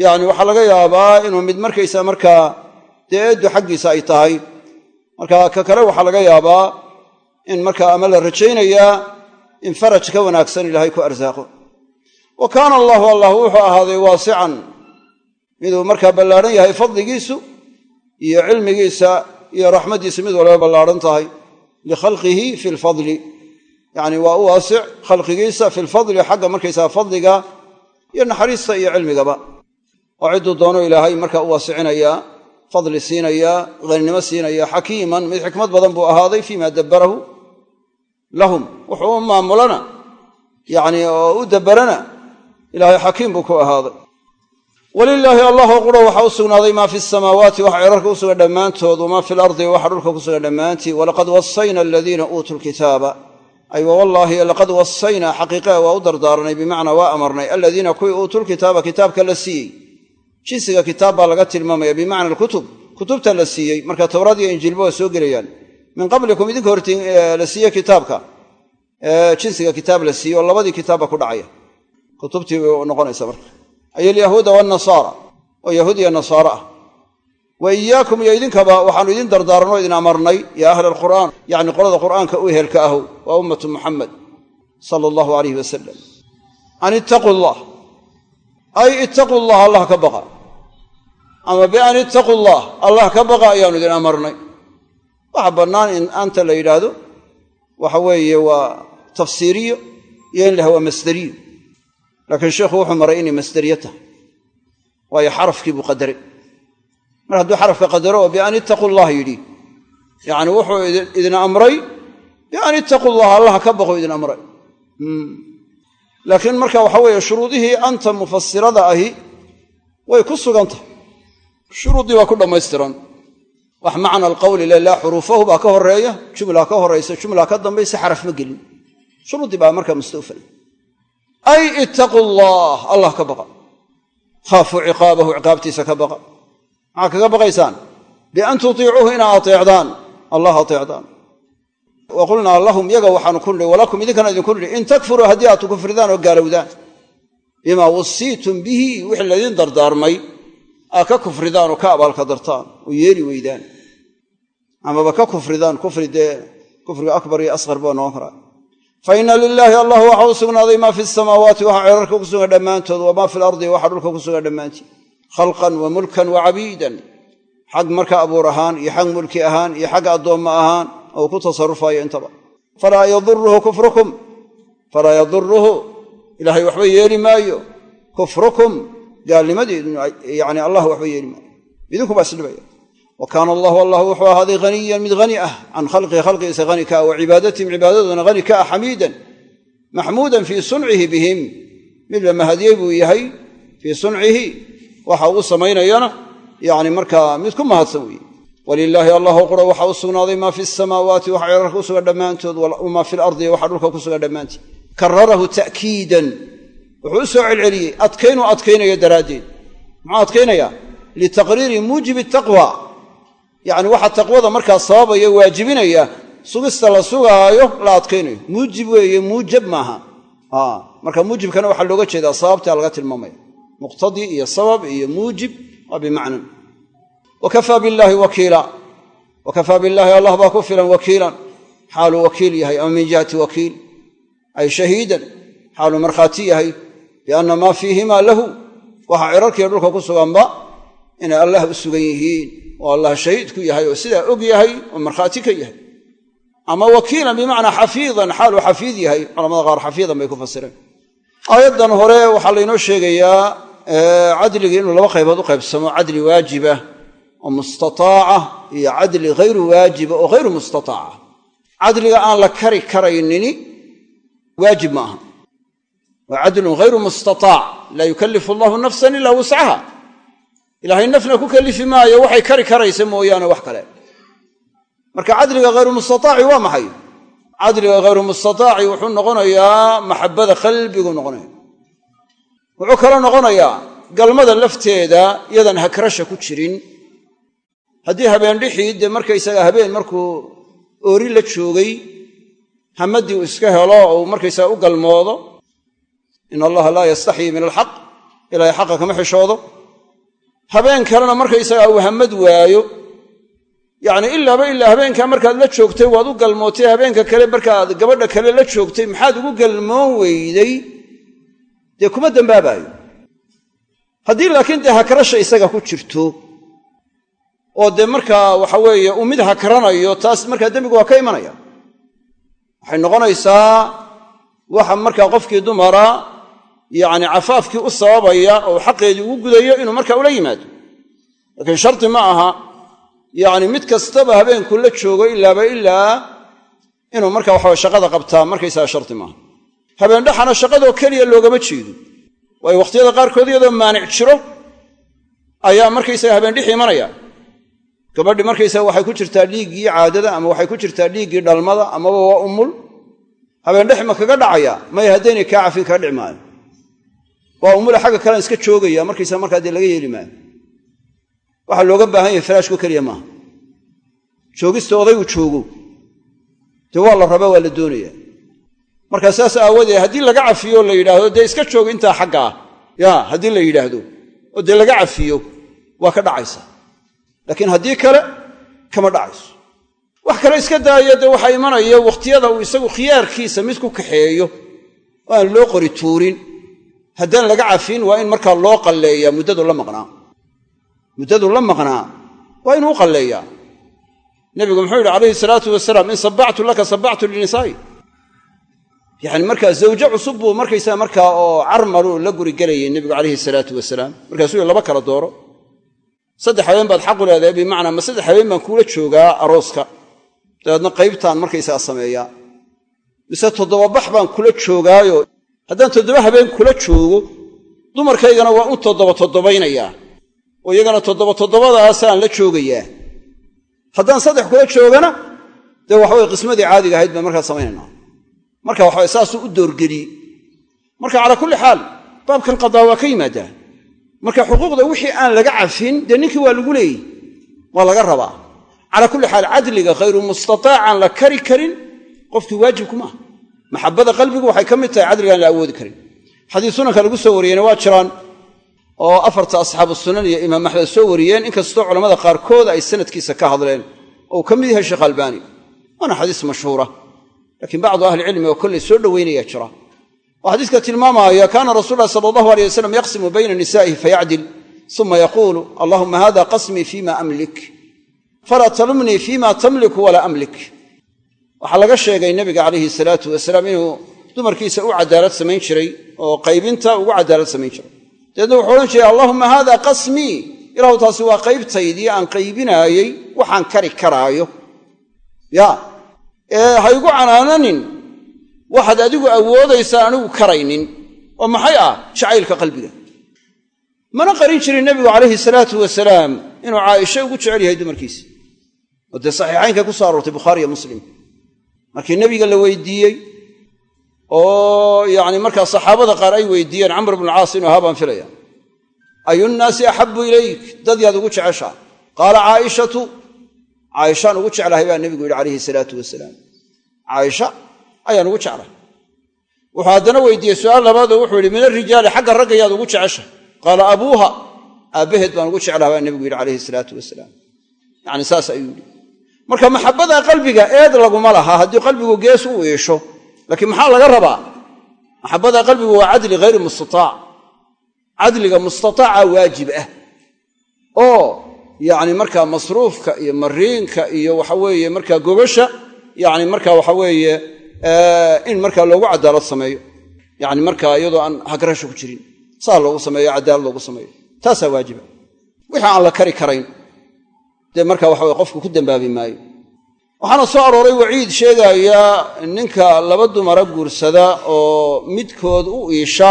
yani waxaa laga yaabaa inuu mid markaysa markaa dee eeddu xaggiisa ay tahay. Marka ka kale waxaa laga yaabaa in markaa ama la rajaynayaa in faraj ka wanaagsan ilaahay ku arsaaqo. Wa kaana allahu allah wuxuu ahaaday waasican. Miduu markaa ballaadhan yahay fadligiisu iyo cilmigiisa iyo raxmaddiisu mid walba ballaadhan tahay. Likhalqihi fi lfadli yacni waa u waasic khalqigiisa fi xagga markaysaga fadliga iyo naxariista iyo cilmigaba. Oo cidduu doono ilaahay markaa u waasicinayaa fadli siinayaa haninimo siinaya xakiiman mid xikmad badan buu ahaaday fiima dabbarahu lahum. Wuxuu u maamulana yacni oo u dabberana ilaahay xakiim buu ku ahaaday. Walilaahi allahoo qura waxaa u sugnaaday maa fi samaawaati? Waxa cirarka u sugan dhammaantood wamaa fi lardi waxa dhulka ku sugan dhammaantii walaqad wasayna aladiina uutuu lkitaaba ay wallaahi laqad wasaynaa xaqiiqaa waa u dardaaranay bimacnaa waa amarnay. Aladiina kuwii uutuulkitaaba kitaabka la siiyey. Jinsiga kitaab baa laga tilmaamaya bimacna alkutub kutubta la siiyey marka towraad iyo injiilba waa soo gelayaan. Min qablikum idinka horti la siiye kitaabka. Jinsiga kitaab la siiyey oo labadii kitaabba ku dhacaya. Kutubtii noqonaysa marka. Ay alyahuuda waanasaara oo yahuud iyo nasaaro ah wa iyaakum iyo idinkaba waxaanu idin dardaaranoo idin amarnay ya ahla alqur'aan yacni qolada qur'aanka u ehelka ahu waa ummatu muxamed sala allahu alayh wasalam an ittaquu allah ay ittaquu allah allah ka baqa. Ama bian ittaquu allah allah ka baqa ayaanu idin amarnay. Waxa bannaan in anta la yidhaahdo waxa weeye waa tafsiiriyo iyo in laha waa masderiyo laakiin sheikhu wuxuu maray inay masderiyo tahay. Waayo xarafkii buu qadaray mar hadduu xarafka qadaro oo bian ittaquu allah yidhi. Yacni wuxuu idin amray bian ittaquu allah allah ka baqo idin amray. Laakiin marka waxa weeye shuruudihii anta mufasirada ahi way ku sugan tahay. Shuruuddii waa ku dhammaystiran. Wax macna alqawli le laa xuruufahu baa ka horreeya jumla ka horaysa jumla ka dambaysa xaraf ma gelin. Shuruuddii baa markaa mustawfal ay ittaquu allah allah ka baqa. Khaafuu ciqaabahu ciqaabtiisa ka baqa maxaa kaga baqaysaan. Bian tutiicuuhu inaa ateecdaan allah ateecdaan wa lahum yaga waxaanu ku nidhi walakum idinkana idinku nidhi in takfuruu haddii aad kufridaan oo gaalowdaan. Bimaa wasiitum bihi wixii laydin dardaarmay aad ka kufridaan oo ka abaalka dartaan oo yeeli weydaan. Amaba ka kufridaan kufri dee kufriga akbar iyo asqar baa noqon karaa fa inna lilaahi allah waxa u sugnaaday maa fi samaawaati waxa cirarka ku sugan dhammaantood wamaa fi lardi waxa dhulka ku sugan dhammaantii khalqan wa mulkan wa cabiidan xag marka abuur ahaan iyo xag mulki ahaan iyo xag addoomma ahaan oo ku tasarufayo intaba. Falaa yaduruhu kufrukum. Falaa yaduruhu ilaahay waxba yeeli maayo. Kufrukum. Gaalnimadeedu yani allah waxba yeeli maayo. Idinku baa isdhibaya. Wa kaana allahu allah wuxuu ahaaday haniyan mid hani ah can khalqihi khalqigiisa hani ka ah wa cibaadatihim cibaadaduna hani ka ah xamiidan maxmuudan fii suncihi yahay waxa uu samaynayana yani markaa mid ku mahadsan weeye. Walilaahi allahu qura waxa u sugnaaday maa fi samaawaati waxa cirarka ku sugan dhammaantood wamaa fi lardi waxa dhulka ku sugan dhammaantii. Kararahu ta'kiidan. Wuxuu u soo celceliyey adkaynuu adkaynayo daraaddeed. Muxuu adkaynayaa? Litaqriiri muujibi taqwa. Yacni waxa taqwada markaa sababaya waajibinaya sugista la sugaayo la adkaynayo. Muujib weeye muujab maaha. Marka muujibkana waxaa looga jeedaa sababtaa laga tilmaamaya muqtadi iyo sabab iyo muujib waa bimacnan wa kafaa billaahi wakiila. Wa kafaa billaahi allah baa ku filan wakiilan. Xaaluu wakiil yahay ama min jihati wakiil. Ay shahiidan xaaluu markhaati yahay. Bianna maa fiihimaa lahu waxa cirarkiiyo dhulka ku suganba inay allah u sugan yihiin. Oo allah shahiid ku yahay oo sidaa og yahay oo markhaati ka yahay. Ama wakiilan bimacnaa xafiidan xaaluu xafiid yahay. Culamada qaar xafiidan bay ku fasireen aayaddan hore waxaa laynoo sheegayaa cadligii inuu laba qaybood u qaybsamo cadli waajiba oo mustataaca iyo cadli hayru waajiba oo hayru mustataaca. Cadliga aan la kari karaynini waajib ma aha. Waa cadlun hayru mustataac laa yukallifu allahu nafsan ilaa wuscaha ilaahay nafna ku kallifi maayo waxay kari karaysa mooyaane wax kale. Marka cadliga hayru mustataaci waa maxay? Cadliga hayru mustataaci wuxuu noqonayaa maxabada qalbigu noqonaya wuxuu kaloo noqonayaa galmada lafteeda iyadaan hakrasha ku jirin. Haddii habeendhixii dee markaysaga habeen markuu oori la joogay hamadii uu iska helo ou markaysaga u galmoodo in allaha laa yastaxyii min alxaq ilaahay xaqa kama xishoodo. Habeen kalena markaysaga uu hamad waayo yacni ilaaba ilaa habeenkaa markaad la joogtay waad u galmootay habeenka kale markaad gabadha kale la joogtay maxaad ugu galmoon weyday dee kuma dambaabaayo. Haddii laakiin dee hakrasha isaga ku jirto oo dee markaa waxa weeye uu mid hakranayo taas markaa dembigu waa ka imanaya. Waxay noqonaysaa waxa markaa qofkii dumara yacni cafaafkii u sababaya oo xaqeedii ugu gudayo inuu markaa ula yimaado. Laakiin shardi ma aha yacni mid kastaba habeenku la joogo ilaaba ilaa inuu markaa waxawe shaqada qabtaa markaysaga shardi maaha habeendhaxana shaqadoo keliya loogama jeedo. Waayo wakhtiyada qaarkood iyadoo maanic jiro ayaa markaysaga habeendhixi imanaya. Gabadhi markaysaga waxay ku jirtaa dhiiggii caadada ama waxay ku jirtaa dhiiggii dhalmada amaba waa umul habeendhex ma kaga dhacaya may haddaynay kaa cafin kaga dhici maayo. Waa umula xagga kalean iska joogaya markaysaa markaa dee laga yeeli maayo. Waxaa looga baahan yahay faraashko keliya maaha. Joogista odaygu joogo dee waa la raba waa la doonaya markaa saas aawadeed haddii laga cafiyo la yidhaahdo dee iska joog intaa xagga ah. Ya haddii la yidhaahdo oo dee laga cafiyo waa ka dhacaysa. Laakiin haddii kale kama dhacayso. Wax kale iska daaya dee waxaa imanaya wakhtiyada uu isagu khiyaarkiisa mid ku kaxeeyo oo aan loo qori tuurin. Haddaan laga cafin waa in markaa loo qalleeyaa muddadu la maqnaa. Muddadu la maqnaa waa inuu qalleeyaa. Nebigu muxuu yidhi calayhi salaatu wasalaam in sabactu laka sabactu linisaa'i yacni markaa zawje cusub buu markaysaa markaa oo carmalu la guri gelayay nebigu calayhi salaatu wasalaam. Markaasuu yidhi laba kala dooro. Saddex habeen baad xaqu leedahay bimacnaa ma saddex habeen baan kuula joogaa arooska. Dabeedna qaybtaan markaysaa sameeyaa. Mise toddoba bax baan kula joogaayo haddaan toddoba habeen kula joogo dumarkaygana waa u toddoba toddobaynayaa. Oo iyagana toddoba toddobadaasaan la joogayaa. Haddaan saddex kula joogana dee waxaweye qismadii caadiga ahayd baan markaa samaynaynaa marka waxawe saasuu u doorgeliyey marka calaa kulli xaal baabkan qadaa ka yimaadaa. Marka xuquuqda wixii aan laga cafin dee ninkii waa lagu leeyey waa laga rabaa. Calaa kulli xaal cadliga khayru mustataacan la kari karin qofkii waajibku maaha maxabada qalbigu waxay ka mid tahay cadligaan la awoodi karin. Xadiis sunanka lagu soo wariyeyna waa jiraan oo afarta asxaabu sunan iyo imaam axmed soo wariyeen inkastoo culammada qaarkood ay sanadkiisa ka hadleen. Oo uu ka mid yahay sheekh albaani waana xadiis mashhuura laakiin bacdu ahlicilmi oo kollay soo dhoweynaya jira. Oo xadiiska tilmaamaaya kaana rasul lahi sala allahu aleyh wasalam yaqsimu bayna nisaa'ihi fayacdil uma yaquulu allahuma hada qasmii fima amlik falaa talumnii fima tamliku walaa amlik waxaa laga sheegay nebiga calayhi salaatu wasalaam inuu dumarkiisa u cadaalad samayn jiray oo qaybinta ugu cadaalad samayn jiray. Dabeedna wuxuu odhan jiray allahuma hada qasmii ilahu taasi waa qaybtaydii aan qaybinaayey waxaan kari ee ha igu canaananin waxaad adigu awoodaysaa anigu karaynin oo maxay ah? Jacaylka qalbiga. Mana qarin jirin nebigu calayhi salaatu wasalaam inuu caaisha ugu jecel yahay dumarkiisa oo dee saxiixaynka ku soo aroortay bukhaariyo muslim. Markii nebiga la weydiiyey oo yacni markaa saxaabada qaar ay weydiiyeen camr bnu caas inuu ahaa baan filaya ayunnaasi axabu ilayk? Dad yaad ugu jeceshaa. Qaala caaishatu caaishaan ugu jeclahay baa nebigu yidhi calayhi salaatu wasalaam. Caaisha ayaan ugu jeclahay. Wuxuu haddana weydiiyey su'aal labaadoo wuxuu yidhi min arijaali xagga ragga yaad ugu jecesha qaala abuuha aabbaheed baan ugu jeclaha baa nebigu yidhi calayhi salaatu wasalaam. Yacni saas ayuu yidhi. Marka maxabada qalbiga eed laguma laha haddii qalbigu gees u iisho laakiin maxaa laga rabaa? Maxabada qalbigu waa cadli hayri mustataac cadliga mustataaca waajib ah. Oo yacni markaa masruufka iyo mariinka iyo waxaweeye markaa gogasha yacni marka waxaweeye in markaa loogu cadaalad sameeyo. Yacni markaa iyadoo aan hagrasho ku jirin. Saa loogu sameeyo cadaalad loogu sameeyo. Taasaa waajiba. Wixii aan la kari karayn. Dee marka waxaweye qofku ku dembaabi maayo. Waxaana soo arooray waciid sheegaya ninka laba dumara guursada oo midkood u iisha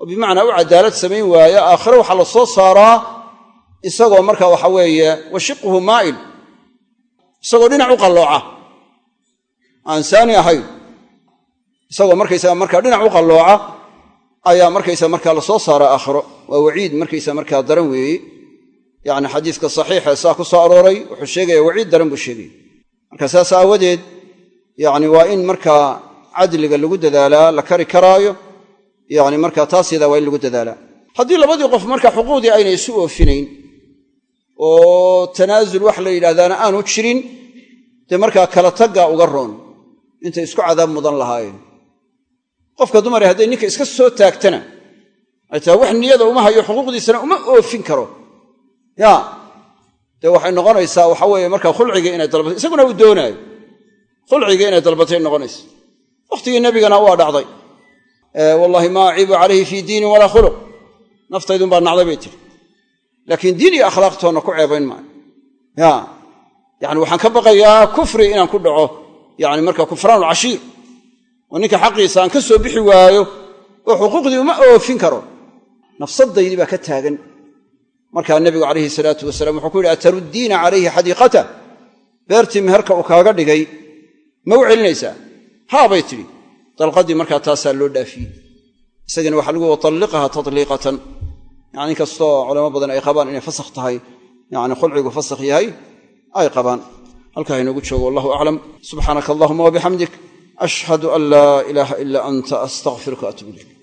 oo bimacnaa u cadaalad samayn waaya aakhire waxaa la soo saaraa isagoo marka waxa weeye washiquhu maa'il isagoo dhinac u qallooca. Aan saani ahayn. Isagoo markaysaga markaa dhinac u qallooca ayaa markaysa markaa la soo saaraa aakhiro. Waa waciid markaysa markaa daran weeye yacni xadiiska saxiixa saa ku soo arooray wuxuu sheegaya waciid daran buu sheegaya. Marka saas aawadeed yacni waa in markaa cadliga lagu dadaalaa la kari karaayo. Yacni markaa taas waa in lagu dadaalaa. Haddii labadii qof marka xuquuqdii aynay isu oofinayn oo tanaasul wax la yidhahdaana aanu jirin dee markaa kala taggaa uga roon. Intay isku cadaab mudan lahaayeen. Qofka dumare hadday ninka iska soo taagtana ay wax niyada uma hayo xuquuqdiisana uma oofin karo. Ya dee waxay noqonaysaa waxa weeye markaa khulcigii inay dalbatay. Isaguna uu doonaayo. Khulcigii inay dalbatay noqonaysa. Wakhtigii nebigana waa dhacday. Wallaahi maa aciibu calayhi fii diinin walaa khuluq. Naftaydunbaa nacday bay tiri laakiin diin iyo akhlaaqtoonna ku ceebayn maayo. Ya. Yani waxaan ka baqayaa kufri inaan ku dhaco. Yani marka kufraanu cashiir oo ninka xaqiisa aan ka soo bixi waayo oo xuquuqdii uma oofin karo nafsadaydii baa ka taagan. Markaa nebigu calayhi salaatu wasalaam wuxuu ku yidhi ataruddiina calayhi xadiiqatah beertii meherka uu kaaga dhigay ma u celinaysaa haabay tidhi. Dalqadii markaa taasaa loo dhaafiyey. Isagina waxaa lagu watalliqaha tatliiqatan yani inkastoo culamo badan ay qabaan inay fasakh tahay yani khulcigu fasakh yahay ay qabaan. Halkaa inoogu joogo wallahu aclam subxaanaka allahuma wabixamdik ashhadu an laa ilaaha ilaa anta astaqfiruka atub ilayk